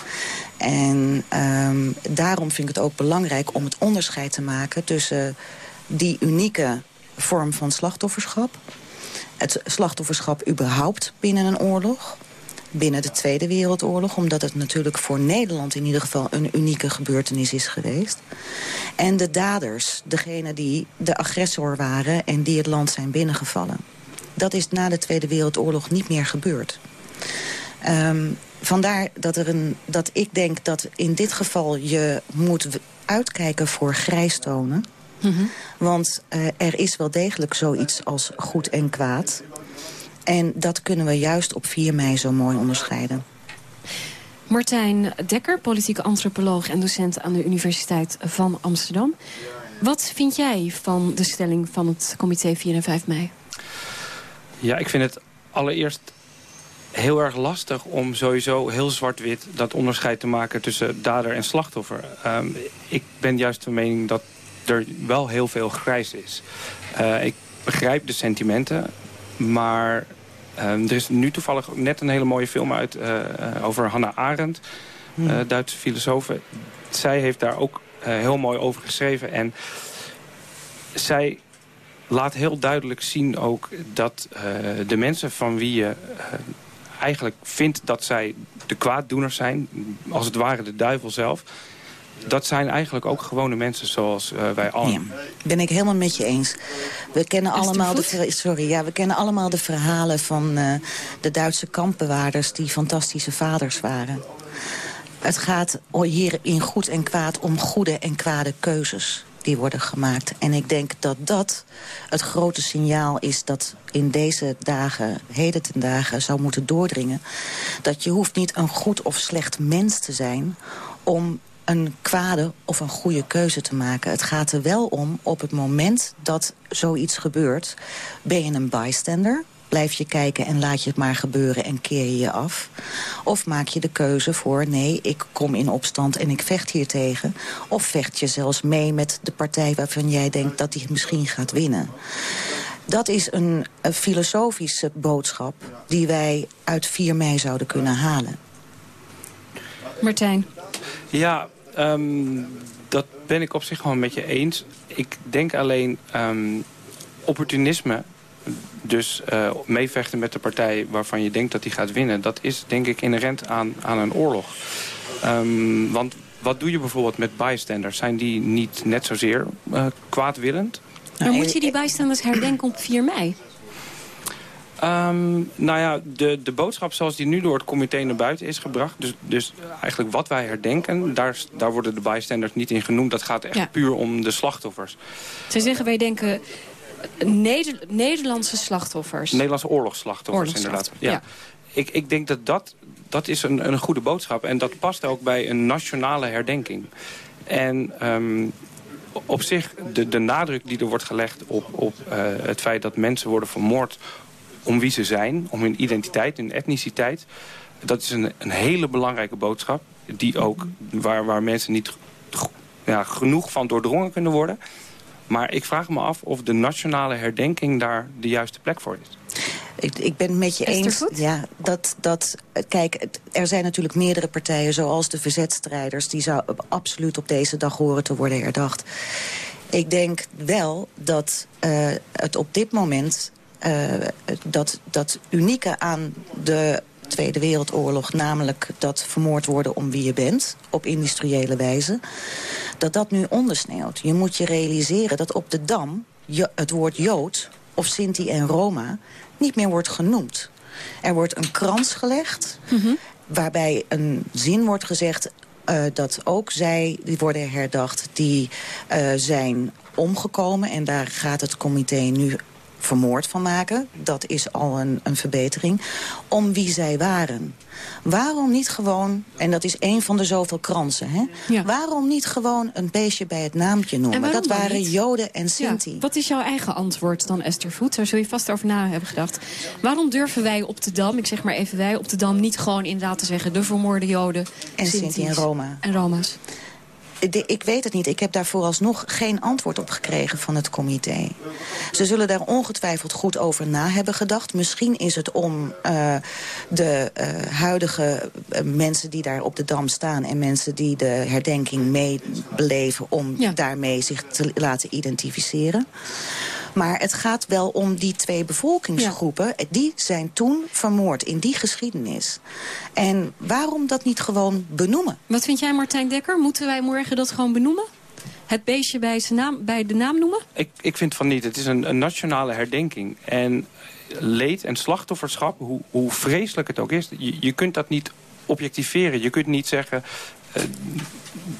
En um, daarom vind ik het ook belangrijk om het onderscheid te maken... tussen die unieke vorm van slachtofferschap... het slachtofferschap überhaupt binnen een oorlog binnen de Tweede Wereldoorlog. Omdat het natuurlijk voor Nederland in ieder geval een unieke gebeurtenis is geweest. En de daders, degene die de agressor waren en die het land zijn binnengevallen. Dat is na de Tweede Wereldoorlog niet meer gebeurd. Um, vandaar dat, er een, dat ik denk dat in dit geval je moet uitkijken voor grijstonen. Mm -hmm. Want uh, er is wel degelijk zoiets als goed en kwaad. En dat kunnen we juist op 4 mei zo mooi onderscheiden. Martijn Dekker, politieke antropoloog en docent aan de Universiteit van Amsterdam. Wat vind jij van de stelling van het comité 4 en 5 mei? Ja, ik vind het allereerst heel erg lastig om sowieso heel zwart-wit dat onderscheid te maken tussen dader en slachtoffer. Um, ik ben juist de mening dat er wel heel veel grijs is. Uh, ik begrijp de sentimenten. Maar um, er is nu toevallig net een hele mooie film uit uh, over Hannah Arendt. Hmm. Uh, Duitse filosoof. Zij heeft daar ook heel mooi over geschreven. En zij laat heel duidelijk zien ook dat de mensen van wie je eigenlijk vindt dat zij de kwaaddoeners zijn... als het ware de duivel zelf dat zijn eigenlijk ook gewone mensen zoals uh, wij allen. Ja, ben ik helemaal met je eens. We kennen, allemaal de, sorry, ja, we kennen allemaal de verhalen van uh, de Duitse kampbewaarders... die fantastische vaders waren. Het gaat hier in goed en kwaad om goede en kwade keuzes die worden gemaakt. En ik denk dat dat het grote signaal is dat in deze dagen, heden ten dagen, zou moeten doordringen. Dat je hoeft niet een goed of slecht mens te zijn om een kwade of een goede keuze te maken. Het gaat er wel om, op het moment dat zoiets gebeurt... ben je een bystander, blijf je kijken en laat je het maar gebeuren en keer je je af? Of maak je de keuze voor, nee, ik kom in opstand en ik vecht hier tegen? Of vecht je zelfs mee met de partij waarvan jij denkt dat die misschien gaat winnen? Dat is een, een filosofische boodschap die wij uit 4 mei zouden kunnen halen. Martijn. Ja, um, dat ben ik op zich gewoon met je eens. Ik denk alleen um, opportunisme, dus uh, meevechten met de partij waarvan je denkt dat die gaat winnen... dat is denk ik inherent aan, aan een oorlog. Um, want wat doe je bijvoorbeeld met bystanders? Zijn die niet net zozeer uh, kwaadwillend? Maar moet je die bijstanders herdenken op 4 mei? Um, nou ja, de, de boodschap zoals die nu door het comité naar buiten is gebracht... dus, dus eigenlijk wat wij herdenken, daar, daar worden de bijstanders niet in genoemd. Dat gaat echt ja. puur om de slachtoffers. Ze zeggen, wij denken Neder Nederlandse slachtoffers. Nederlandse oorlogsslachtoffers, inderdaad. Ja. ja. ik, ik denk dat dat, dat is een, een goede boodschap. En dat past ook bij een nationale herdenking. En ehm, op zich, de, de nadruk die er wordt gelegd op, op uh, het feit dat mensen worden vermoord om wie ze zijn, om hun identiteit, hun etniciteit. Dat is een, een hele belangrijke boodschap. Die ook, waar, waar mensen niet ja, genoeg van doordrongen kunnen worden. Maar ik vraag me af of de nationale herdenking daar de juiste plek voor is. Ik, ik ben het met je eens. Ja, dat, dat, kijk, er zijn natuurlijk meerdere partijen, zoals de verzetstrijders... die zou absoluut op deze dag horen te worden herdacht. Ik denk wel dat uh, het op dit moment... Uh, dat, dat unieke aan de Tweede Wereldoorlog... namelijk dat vermoord worden om wie je bent, op industriële wijze... dat dat nu ondersneeuwt. Je moet je realiseren dat op de Dam het woord Jood of Sinti en Roma niet meer wordt genoemd. Er wordt een krans gelegd, mm waarbij een zin wordt gezegd... Uh, dat ook zij die worden herdacht die uh, zijn omgekomen. En daar gaat het comité nu vermoord van maken. Dat is al een, een verbetering. Om wie zij waren. Waarom niet gewoon, en dat is een van de zoveel kransen... Hè? Ja. waarom niet gewoon een beestje bij het naampje noemen? Dat waren niet? Joden en Sinti. Ja. Wat is jouw eigen antwoord dan, Esther Voet? Daar zul je vast over na hebben gedacht. Waarom durven wij op de Dam, ik zeg maar even wij... op de Dam niet gewoon inderdaad te zeggen... de vermoorde Joden, en Sinti en Roma. En Roma's? Ik weet het niet. Ik heb daar vooralsnog geen antwoord op gekregen van het comité. Ze zullen daar ongetwijfeld goed over na hebben gedacht. Misschien is het om uh, de uh, huidige uh, mensen die daar op de Dam staan... en mensen die de herdenking meebeleven... om ja. daarmee zich te laten identificeren. Maar het gaat wel om die twee bevolkingsgroepen. Ja. Die zijn toen vermoord in die geschiedenis. En waarom dat niet gewoon benoemen? Wat vind jij, Martijn Dekker? Moeten wij morgen dat gewoon benoemen? Het beestje bij, zijn naam, bij de naam noemen? Ik, ik vind van niet. Het is een, een nationale herdenking. En leed en slachtofferschap, hoe, hoe vreselijk het ook is... Je, je kunt dat niet objectiveren. Je kunt niet zeggen... Uh,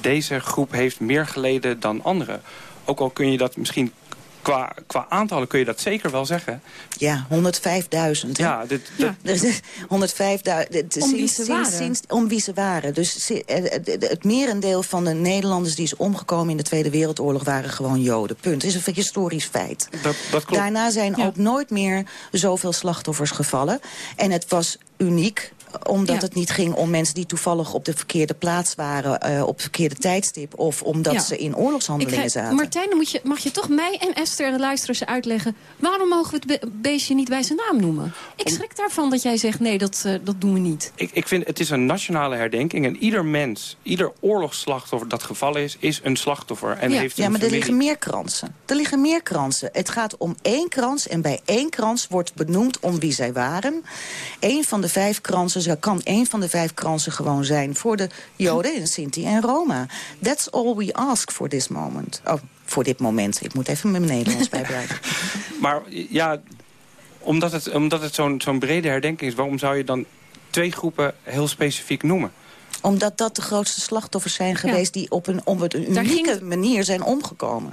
deze groep heeft meer geleden dan anderen. Ook al kun je dat misschien qua, qua aantallen kun je dat zeker wel zeggen. Ja, 105.000. Ja, dit, ja. 105.000. <laughs> Om wie ze waren. Sinds, om wie ze waren. Dus eh, het merendeel van de Nederlanders die is omgekomen in de Tweede Wereldoorlog waren gewoon Joden. Punt. Het is een historisch feit. Dat, dat klopt. Daarna zijn ja. ook nooit meer zoveel slachtoffers gevallen. En het was uniek omdat ja. het niet ging om mensen die toevallig op de verkeerde plaats waren... Uh, op het verkeerde tijdstip of omdat ja. ze in oorlogshandelingen Ik, zaten. Martijn, dan moet je, mag je toch mij en Esther en de luisteraars uitleggen... waarom mogen we het be beestje niet bij zijn naam noemen? Ik om... schrik daarvan dat jij zegt, nee, dat, uh, dat doen we niet. Ik, ik vind, het is een nationale herdenking en ieder mens, ieder oorlogsslachtoffer dat gevallen is... is een slachtoffer en ja. heeft Ja, maar familie. er liggen meer kransen. Er liggen meer kransen. Het gaat om één krans en bij één krans wordt benoemd om wie zij waren. Eén van de vijf kransen kan één van de vijf kransen gewoon zijn... voor de Joden en Sinti en Roma. That's all we ask for this moment. Oh, voor dit moment. Ik moet even mijn Nederlands <laughs> bijblijven. maar ja, omdat het, omdat het zo'n zo'n brede herdenking is... waarom zou je dan twee groepen heel specifiek noemen? Omdat dat de grootste slachtoffers zijn geweest... Ja. die op een, op een unieke manier zijn omgekomen.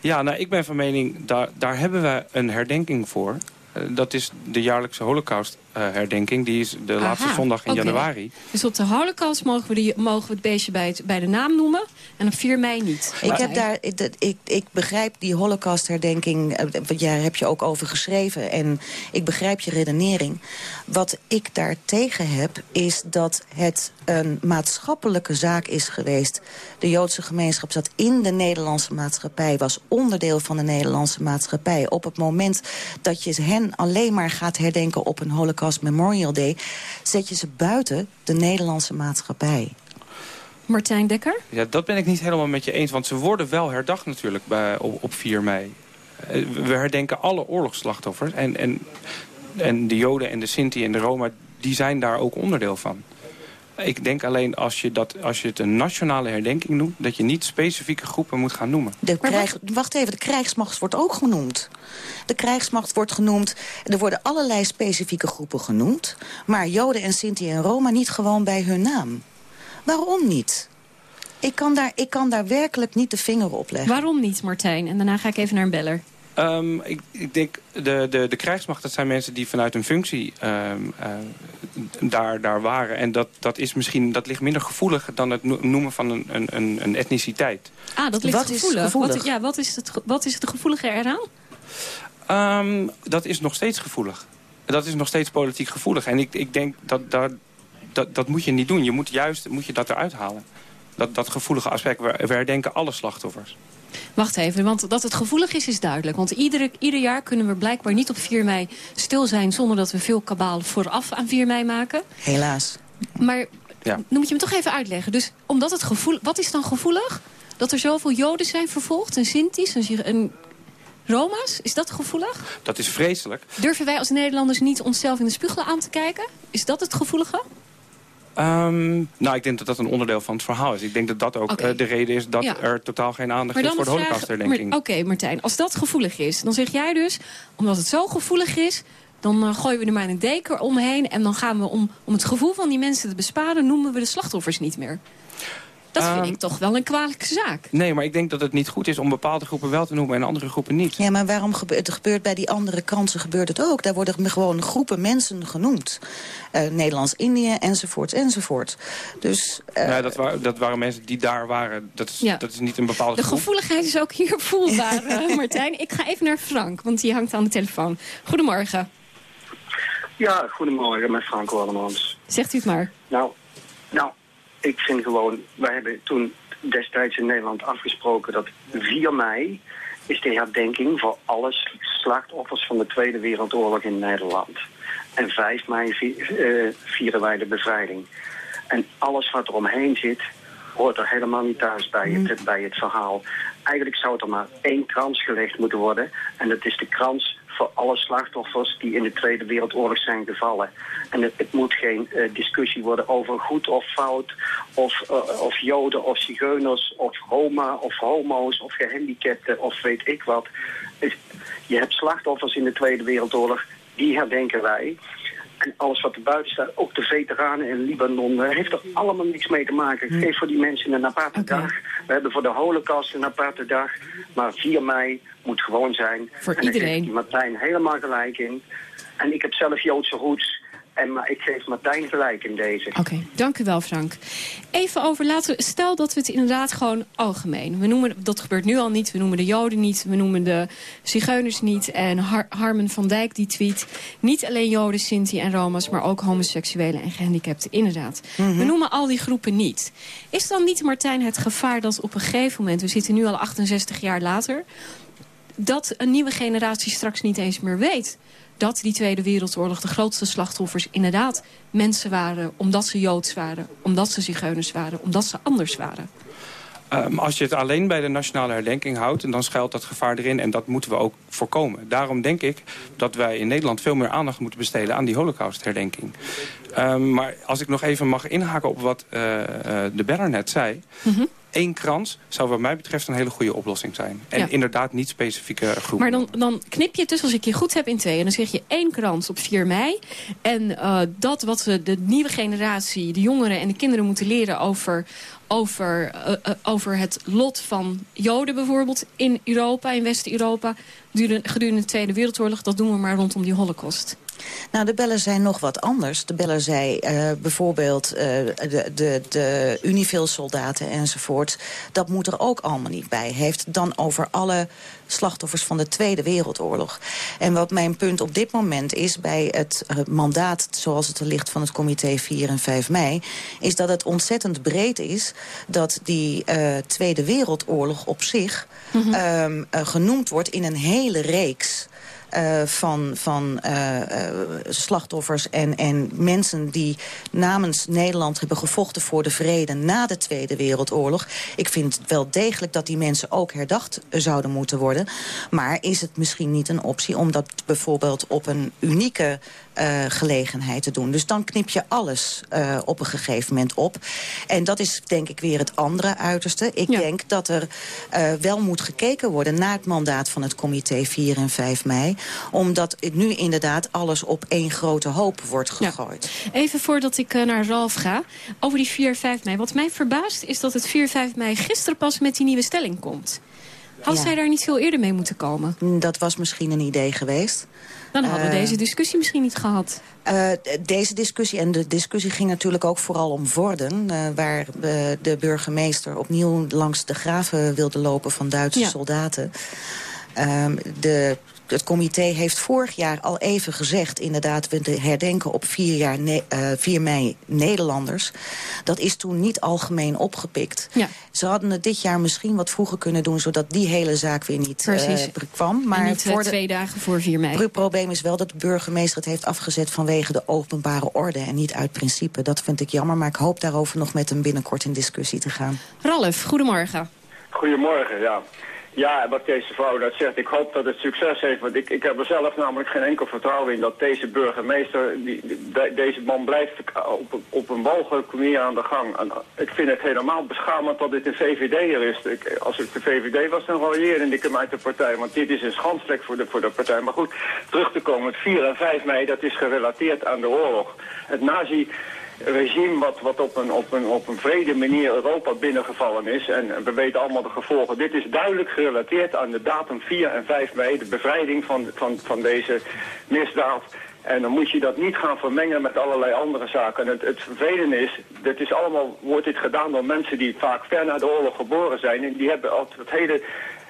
Ja, nou, ik ben van mening, daar, daar hebben we een herdenking voor. Uh, dat is de jaarlijkse holocaust uh, herdenking. Die is de Aha, laatste zondag in okay. januari. Dus op de holocaust mogen we, die, mogen we het beestje bij, het, bij de naam noemen. En op 4 mei niet. Ik, heb daar, ik, ik, ik begrijp die holocaustherdenking. Uh, daar heb je ook over geschreven. En ik begrijp je redenering. Wat ik daar tegen heb, is dat het een maatschappelijke zaak is geweest. De Joodse gemeenschap zat in de Nederlandse maatschappij. Was onderdeel van de Nederlandse maatschappij. Op het moment dat je hen alleen maar gaat herdenken op een holocaust Memorial Day... zet je ze buiten de Nederlandse maatschappij. Martijn Dekker? Ja, dat ben ik niet helemaal met je eens. Want ze worden wel herdacht natuurlijk bij, op, op 4 mei. We herdenken alle oorlogsslachtoffers. En, en, en de Joden en de Sinti en de Roma, die zijn daar ook onderdeel van. Ik denk alleen als je, dat, als je het een nationale herdenking noemt... dat je niet specifieke groepen moet gaan noemen. De krijg, wacht even, de krijgsmacht wordt ook genoemd. De krijgsmacht wordt genoemd. Er worden allerlei specifieke groepen genoemd. Maar Joden en Sinti en Roma niet gewoon bij hun naam. Waarom niet? Ik kan daar, ik kan daar werkelijk niet de vinger op leggen. Waarom niet, Martijn? En daarna ga ik even naar een beller. Um, ik, ik, denk, de, de, de krijgsmacht, dat zijn mensen die vanuit een functie um, uh, daar, daar waren. En dat, dat, is misschien, dat ligt minder gevoelig dan het noemen van een, een, een etniciteit. Ah, dat ligt wat gevoelig. Is gevoelig? Wat, ja, wat is, het, wat is het gevoelige eraan? Um, dat is nog steeds gevoelig. Dat is nog steeds politiek gevoelig. En ik, ik denk dat, dat, dat dat moet je niet doen. Je moet juist moet je dat eruit halen. Dat, dat gevoelige aspect. We, we herdenken alle slachtoffers. Wacht even, want dat het gevoelig is, is duidelijk. Want iedere, ieder jaar kunnen we blijkbaar niet op 4 mei stil zijn... zonder dat we veel kabaal vooraf aan 4 mei maken. Helaas. Maar ja. dan moet je me toch even uitleggen. Dus omdat het gevoel, wat is dan gevoelig? Dat er zoveel Joden zijn vervolgd en Sinti's en, en Roma's? Is dat gevoelig? Dat is vreselijk. Durven wij als Nederlanders niet onszelf in de spiegel aan te kijken? Is dat het gevoelige? Um, nou, ik denk dat dat een onderdeel van het verhaal is. Ik denk dat dat ook okay. uh, de reden is dat ja. er totaal geen aandacht is voor de holocaustherdenking. Oké, okay, Martijn, als dat gevoelig is, dan zeg jij dus... omdat het zo gevoelig is, dan uh, gooien we er maar een deken omheen... en dan gaan we, om, om het gevoel van die mensen te besparen... noemen we de slachtoffers niet meer. Dat vind um, ik toch wel een kwalijke zaak. Nee, maar ik denk dat het niet goed is om bepaalde groepen wel te noemen en andere groepen niet. Ja, maar waarom gebeurt het gebeurt bij die andere kansen gebeurt het ook? Daar worden gewoon groepen mensen genoemd. Uh, Nederlands-Indië, enzovoort, enzovoort. Dus, uh, ja, dat, waren, dat waren mensen die daar waren. Dat is, ja. dat is niet een bepaalde De groep. gevoeligheid is ook hier voelbaar, uh, <laughs> Martijn. Ik ga even naar Frank, want die hangt aan de telefoon. Goedemorgen. Ja, goedemorgen met Frank Wallemans. Zegt u het maar. Nou ik vind gewoon, wij hebben toen destijds in Nederland afgesproken dat 4 mei is de herdenking voor alle slachtoffers van de Tweede Wereldoorlog in Nederland. En 5 mei vieren wij de bevrijding. En alles wat er omheen zit, hoort er helemaal niet thuis bij het, bij het verhaal. Eigenlijk zou er maar één krans gelegd moeten worden. En dat is de krans voor alle slachtoffers die in de Tweede Wereldoorlog zijn gevallen. En het, het moet geen uh, discussie worden over goed of fout, of, uh, of joden of zigeuners, of Roma of homo's, of gehandicapten, of weet ik wat. Je hebt slachtoffers in de Tweede Wereldoorlog, die herdenken wij. En alles wat er buiten staat, ook de veteranen in Libanon, heeft er allemaal niks mee te maken. Hm. Geef voor die mensen een aparte okay. dag. We hebben voor de holocaust een aparte dag. Maar 4 mei moet gewoon zijn. Voor en iedereen. En Martijn helemaal gelijk in. En ik heb zelf Joodse roots. En maar ik geef Martijn gelijk in deze. Oké, okay, dank u wel Frank. Even over, laten we, stel dat we het inderdaad gewoon algemeen. We noemen, dat gebeurt nu al niet, we noemen de Joden niet, we noemen de Zigeuners niet. En Har Harmen van Dijk die tweet, niet alleen Joden, Sinti en Roma's, maar ook homoseksuelen en gehandicapten, inderdaad. Mm -hmm. We noemen al die groepen niet. Is dan niet, Martijn, het gevaar dat op een gegeven moment, we zitten nu al 68 jaar later, dat een nieuwe generatie straks niet eens meer weet dat die Tweede Wereldoorlog de grootste slachtoffers inderdaad mensen waren... omdat ze Joods waren, omdat ze Zigeuners waren, omdat ze anders waren. Um, als je het alleen bij de nationale herdenking houdt... en dan schuilt dat gevaar erin en dat moeten we ook voorkomen. Daarom denk ik dat wij in Nederland veel meer aandacht moeten besteden... aan die holocaustherdenking. Um, maar als ik nog even mag inhaken op wat uh, uh, de beller net zei... Mm -hmm één krans zou wat mij betreft een hele goede oplossing zijn. En ja. inderdaad niet specifieke groepen. Maar dan, dan knip je het dus, als ik je goed heb, in twee. En dan zeg je één krans op 4 mei. En uh, dat wat we de nieuwe generatie, de jongeren en de kinderen moeten leren over... Over, uh, uh, over het lot van Joden bijvoorbeeld in Europa, in West-Europa... gedurende de Tweede Wereldoorlog, dat doen we maar rondom die holocaust. Nou, de bellen zijn nog wat anders. De bellen zei uh, bijvoorbeeld uh, de, de, de Unifil-soldaten enzovoort. Dat moet er ook allemaal niet bij. Heeft dan over alle slachtoffers van de Tweede Wereldoorlog. En wat mijn punt op dit moment is bij het uh, mandaat... zoals het er ligt van het comité 4 en 5 mei... is dat het ontzettend breed is dat die uh, Tweede Wereldoorlog op zich... Mm -hmm. uh, genoemd wordt in een hele reeks... Uh, van, van uh, uh, slachtoffers en, en mensen die namens Nederland hebben gevochten voor de vrede na de Tweede Wereldoorlog. Ik vind wel degelijk dat die mensen ook herdacht zouden moeten worden. Maar is het misschien niet een optie om dat bijvoorbeeld op een unieke uh, gelegenheid te doen. Dus dan knip je alles uh, op een gegeven moment op. En dat is denk ik weer het andere uiterste. Ik ja. denk dat er uh, wel moet gekeken worden naar het mandaat van het comité 4 en 5 mei. Omdat het nu inderdaad alles op één grote hoop wordt gegooid. Ja. Even voordat ik naar Ralf ga. Over die 4 5 mei. Wat mij verbaast is dat het 4 5 mei gisteren pas met die nieuwe stelling komt. Had Ja. zij daar niet veel eerder mee moeten komen? Dat was misschien een idee geweest. Dan hadden we Eh, deze discussie misschien niet gehad. Eh, deze discussie, en de discussie ging natuurlijk ook vooral om Vorden... eh, waar eh, de burgemeester opnieuw langs de graven wilde lopen van Duitse Ja. soldaten. Ehm, de, het comité heeft vorig jaar al even gezegd... inderdaad, we herdenken op 4, jaar Ne- eh, 4 mei Nederlanders. Dat is toen niet algemeen opgepikt. Ja. Ze hadden het dit jaar misschien wat vroeger kunnen doen... zodat die hele zaak weer niet eh, Precies. kwam. Maar niet eh, voor de, twee dagen voor 4 mei. het probleem is wel dat de burgemeester het heeft afgezet vanwege de openbare orde en niet uit principe. Dat vind ik jammer, maar ik hoop daarover nog met hem binnenkort in discussie te gaan. Ralf, goedemorgen. Goedemorgen, ja. Ja, wat deze vrouw dat zegt, ik hoop dat het succes heeft. Want ik, ik heb er zelf namelijk geen enkel vertrouwen in dat deze burgemeester, die, de- deze man blijft op, op een walgelijke manier aan de gang. En ik vind het helemaal beschamend dat dit een VVD'er is. Als het de VVD was, dan ralieerde ik hem uit de partij. Want dit is een schandvlek voor de, voor de partij. Maar goed, terug te komen, het 4 en 5 mei, dat is gerelateerd aan de oorlog. Het nazi regime wat, wat op, een, op, een, op een vrede manier Europa binnengevallen is. En we weten allemaal de gevolgen. Dit is duidelijk gerelateerd aan de datum 4 en 5 mei, de bevrijding van, van, van deze misdaad. En dan moet je dat niet gaan vermengen met allerlei andere zaken. En het, het vervelende is, dit is allemaal, wordt dit gedaan door mensen die vaak ver na de oorlog geboren zijn. En die hebben altijd het hele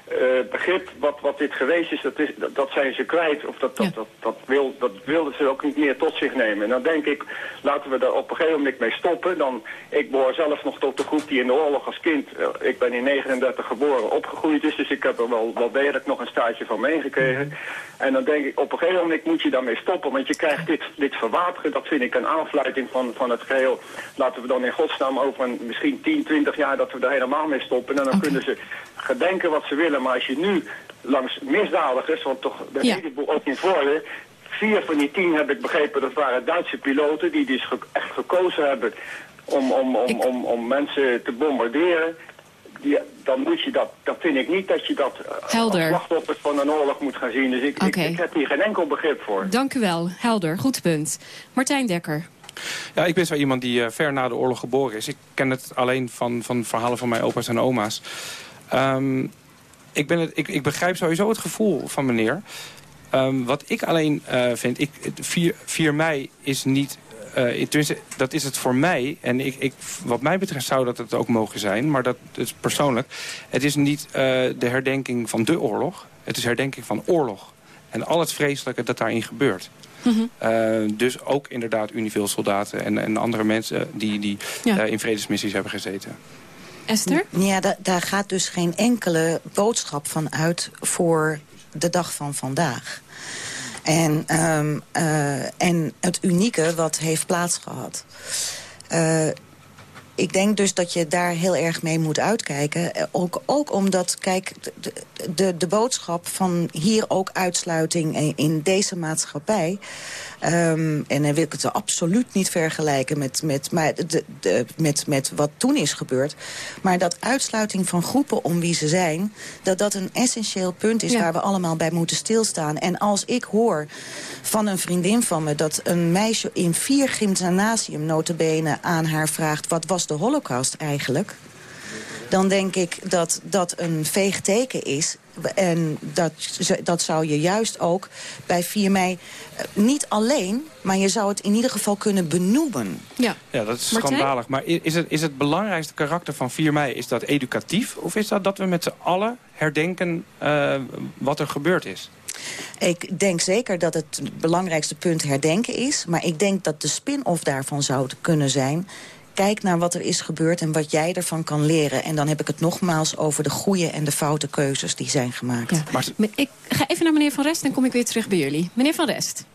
eh, begrip wat, wat dit geweest is, dat, is dat, dat zijn ze kwijt. Of dat, dat, dat, dat, wil, dat wilden ze ook niet meer tot zich nemen. En dan denk ik, laten we daar op een gegeven moment mee stoppen. Dan, ik behoor zelf nog tot de groep die in de oorlog als kind, eh, ik ben in 39 geboren, opgegroeid is. Dus ik heb er wel, wel degelijk nog een staartje van meegekregen. En dan denk ik, op een gegeven moment moet je daarmee stoppen. Want je krijgt dit, dit verwateren, dat vind ik een aanfluiting van, van het geheel. Laten we dan in godsnaam over een, misschien 10, 20 jaar dat we daar helemaal mee stoppen. En dan kunnen ze gedenken wat ze willen. Maar als je nu langs misdadigers, want toch een Ja. heleboel ook in Vorden... Vier van die tien heb ik begrepen, dat waren Duitse piloten... die dus ge- echt gekozen hebben om, om, om, om, om mensen te bombarderen. Die, dan moet je dat, dat vind ik niet dat je dat eh, als Helder. slachtoffers van een oorlog moet gaan zien. Dus ik, ik heb hier geen enkel begrip voor. Dank u wel. Helder, goed punt. Martijn Dekker. Ja, ik ben zo iemand die eh, ver na de oorlog geboren is. Ik ken het alleen van, van verhalen van mijn opa's en oma's. Ehm, ik, ben het, ik, ik begrijp sowieso het gevoel van meneer. Ehm, wat ik alleen eh, vind, ik, het 4, 4 mei is niet... eh, dat is het voor mij. En ik, ik, wat mij betreft zou dat het ook mogen zijn. Maar dat is persoonlijk. Het is niet eh, de herdenking van de oorlog. Het is herdenking van oorlog. En al het vreselijke dat daarin gebeurt. Eh, dus ook inderdaad Univel-soldaten en, en andere mensen die, die Ja. in vredesmissies hebben gezeten. Esther? Ja, da- daar gaat dus geen enkele boodschap van uit voor de dag van vandaag. En, ehm, eh, en het unieke wat heeft plaatsgehad. Eh, ik denk dus dat je daar heel erg mee moet uitkijken. Eh, Ook, ook omdat, kijk, de, de, boodschap van hier ook uitsluiting in, in deze maatschappij... ehm, en dan wil ik het absoluut niet vergelijken met, met, maar de, de, met, met wat toen is gebeurd. Maar dat uitsluiting van groepen om wie ze zijn... dat dat een essentieel punt is Ja. waar we allemaal bij moeten stilstaan. En als ik hoor van een vriendin van me... dat een meisje in vier gymnasium notabene aan haar vraagt... wat was de holocaust eigenlijk? Dan denk ik dat dat een veeg teken is. En dat, dat zou je juist ook bij 4 mei... eh, niet alleen, maar je zou het in ieder geval kunnen benoemen. Ja. Ja, dat is Martijn? schandalig. Maar is het, is het belangrijkste karakter van 4 mei, is dat educatief? Of is dat dat we met z'n allen herdenken eh, wat er gebeurd is? Ik denk zeker dat het belangrijkste punt herdenken is. Maar ik denk dat de spin-off daarvan zou kunnen zijn... Kijk naar wat er is gebeurd en wat jij ervan kan leren. En dan heb ik het nogmaals over de goede en de foute keuzes die zijn gemaakt. Ja. Maar ik ga even naar meneer Van Rest en kom ik weer terug bij jullie. Meneer Van Rest.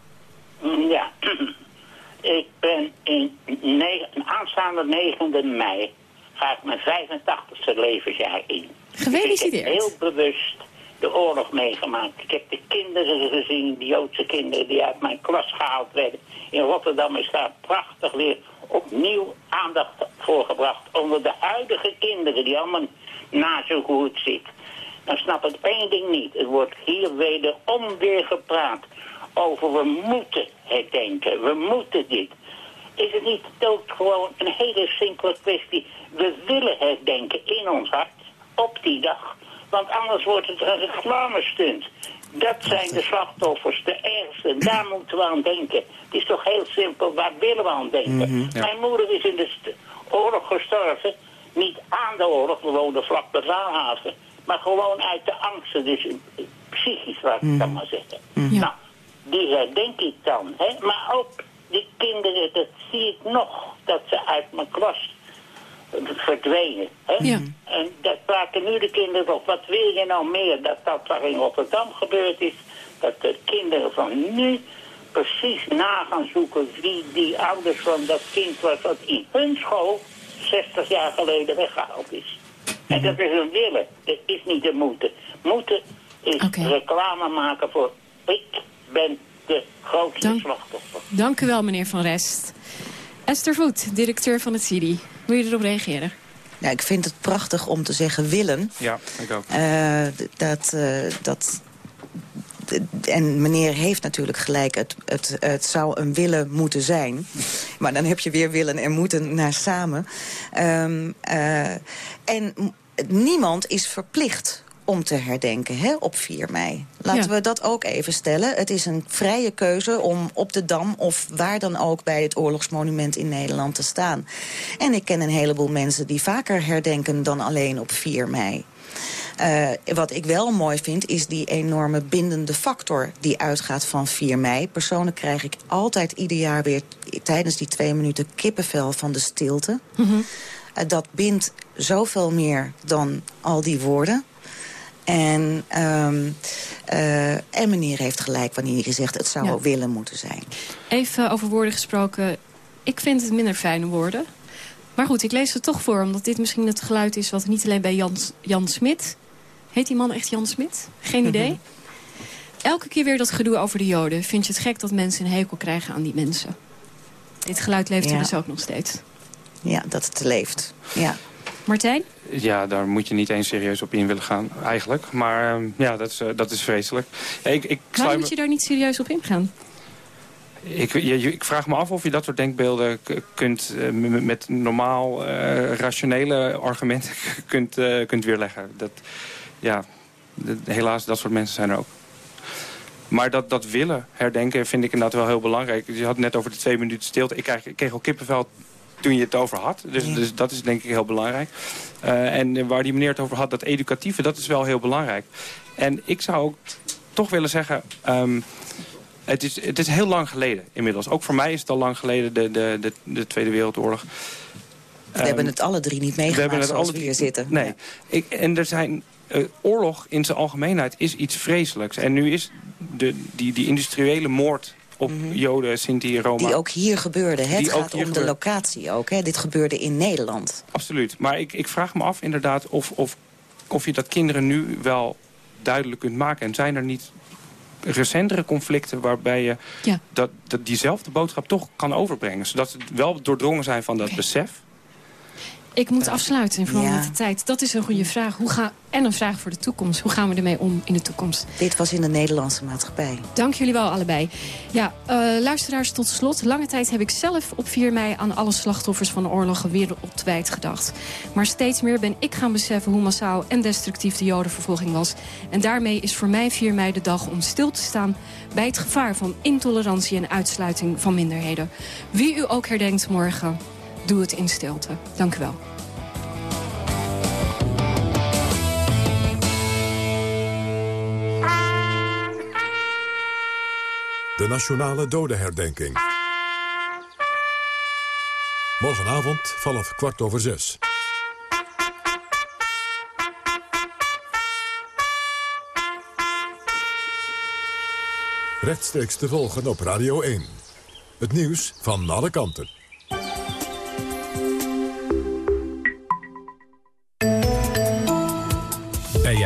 Ja, <clears throat> ik ben in negen, aanstaande 9e mei ga ik mijn 85ste levensjaar in. Gefeliciteerd. Ik heb heel bewust de oorlog meegemaakt. Ik heb de kinderen gezien, de Joodse kinderen die uit mijn klas gehaald werden. In Rotterdam is daar prachtig weer opnieuw aandacht voor gebracht. Onder de huidige kinderen die allemaal na zo goed zit. Dan snap ik één ding niet. Het wordt hier wederom weer gepraat over we moeten herdenken, we moeten dit. Is het niet ook gewoon een hele simpele kwestie? We willen herdenken in ons hart op die dag Want anders wordt het een reclamestunt. Dat zijn de slachtoffers, de ergste. Daar moeten we aan denken. Het is toch heel simpel, waar willen we aan denken? Mhm. Ja. Mijn moeder is in de oorlog gestorven. Niet aan de oorlog, we woonden vlak bij Zaalhaven. Maar gewoon uit de angsten, dus psychisch, laat ik dat maar zeggen. Nou, die herdenk ik dan. Hè? Maar ook die kinderen, dat zie ik nog, dat ze uit mijn klas verdwenen. Hè? En dat praten nu de kinderen op. Wat wil je nou meer? Dat dat wat in Rotterdam gebeurd is, dat de kinderen van nu precies na gaan zoeken wie die ouders van dat kind was dat in hun school 60 jaar geleden weggehaald is. En dat is een willen, dat is niet een moeten. Moeten is reclame maken voor ik ben de grootste Dank- slachtoffer. Dank u wel, meneer Van Rest. Esther Voet, directeur van het CIDI. Wil je erop reageren? Ja, ik vind het prachtig om te zeggen willen. Ja, ik ook. Eh, dat, eh, dat, en meneer heeft natuurlijk gelijk, het, het, het zou een willen moeten zijn. Maar dan heb je weer willen en moeten naar samen. Ehm, eh, en niemand is verplicht om te herdenken hè, op 4 mei. Laten Ja. we dat ook even stellen. Het is een vrije keuze om op de Dam of waar dan ook... bij het oorlogsmonument in Nederland te staan. En ik ken een heleboel mensen die vaker herdenken dan alleen op 4 mei. Eh, wat ik wel mooi vind, is die enorme bindende factor die uitgaat van 4 mei. Persoonlijk krijg ik altijd ieder jaar weer tijdens die twee minuten kippenvel van de stilte. Eh, dat bindt zoveel meer dan al die woorden. En, ehm, eh, en meneer heeft gelijk wanneer hij zegt... het zou Ja. willen moeten zijn. Even over woorden gesproken. Ik vind het minder fijne woorden. Maar goed, ik lees het toch voor, omdat dit misschien het geluid is... wat niet alleen bij Jan, Jan Smit... Heet die man echt Jan Smit? Geen <laughs> idee. Elke keer weer dat gedoe over de Joden. Vind je het gek dat mensen een hekel krijgen aan die mensen? Dit geluid leeft er dus ook nog steeds. Ja, dat het leeft. Ja. Martijn? Ja, daar moet je niet eens serieus op in willen gaan, eigenlijk. Maar ehm, ja, dat is, eh, dat is vreselijk. Ik, ik, Waarom moet je daar niet serieus op ingaan? Ik, ik vraag me af of je dat soort denkbeelden kunt eh, met normaal eh, rationele argumenten <laughs> kunt, kunt weerleggen. Dat, ja, helaas, dat soort mensen zijn er ook. Maar dat, dat willen herdenken vind ik inderdaad wel heel belangrijk. Je had het net over de twee minuten stilte. Ik kreeg, ik kreeg al kippenvel toen je het over had. Dus, dus dat is denk ik heel belangrijk. Eh, en waar die meneer het over had, dat educatieve, dat is wel heel belangrijk. En ik zou ook toch willen zeggen... ehm, het is, het is heel lang geleden inmiddels. Ook voor mij is het al lang geleden, de, de, de, de Tweede Wereldoorlog. We hebben het alle drie niet we meegemaakt hebben het alle we hier zitten. Nee. Ik, en er zijn... eh, oorlog in zijn algemeenheid is iets vreselijks. En nu is de, die, die industriële moord op Joden, Sinti, Roma... Mhm. Die ook hier gebeurde. Hè? Het gaat om de locatie ook. Hè? Dit gebeurde in Nederland. Absoluut. Maar ik, ik vraag me af inderdaad of, of, of je dat kinderen nu wel duidelijk kunt maken. En zijn er niet recentere conflicten waarbij je Ja. dat, dat diezelfde boodschap toch kan overbrengen. Zodat ze wel doordrongen zijn van dat besef. Ik moet afsluiten in verband Ja. met de tijd. Dat is een goede vraag. Hoe ga, en een vraag voor de toekomst. Hoe gaan we ermee om in de toekomst? Dit was in de Nederlandse maatschappij. Dank jullie wel allebei. Ja, eh, luisteraars, tot slot. Lange tijd heb ik zelf op 4 mei aan alle slachtoffers van de oorlogen wereldwijd gedacht. Maar steeds meer ben ik gaan beseffen hoe massaal en destructief de jodenvervolging was. En daarmee is voor mij 4 mei de dag om stil te staan bij het gevaar van intolerantie en uitsluiting van minderheden. Wie u ook herdenkt morgen, doe het in stilte. Dank u wel. De Nationale Dodenherdenking. Morgenavond vanaf kwart over zes. Rechtstreeks te volgen op Radio 1. Het nieuws van alle kanten.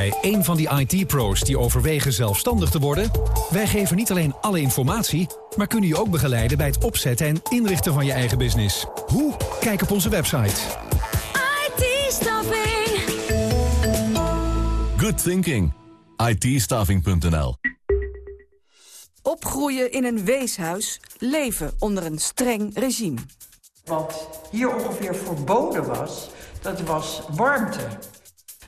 Jij een van die IT-pro's die overwegen zelfstandig te worden? Wij geven niet alleen alle informatie, maar kunnen je ook begeleiden bij het opzetten en inrichten van je eigen business. Hoe? Kijk op onze website. IT-staffing. Good thinking. itstaffing.nl Opgroeien in een weeshuis, leven onder een streng regime. Wat hier ongeveer verboden was, dat was warmte.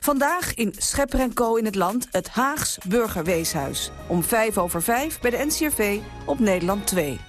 Vandaag in Schepper en Co in het Land het Haags Burgerweeshuis. Om vijf over vijf bij de NCRV op Nederland 2.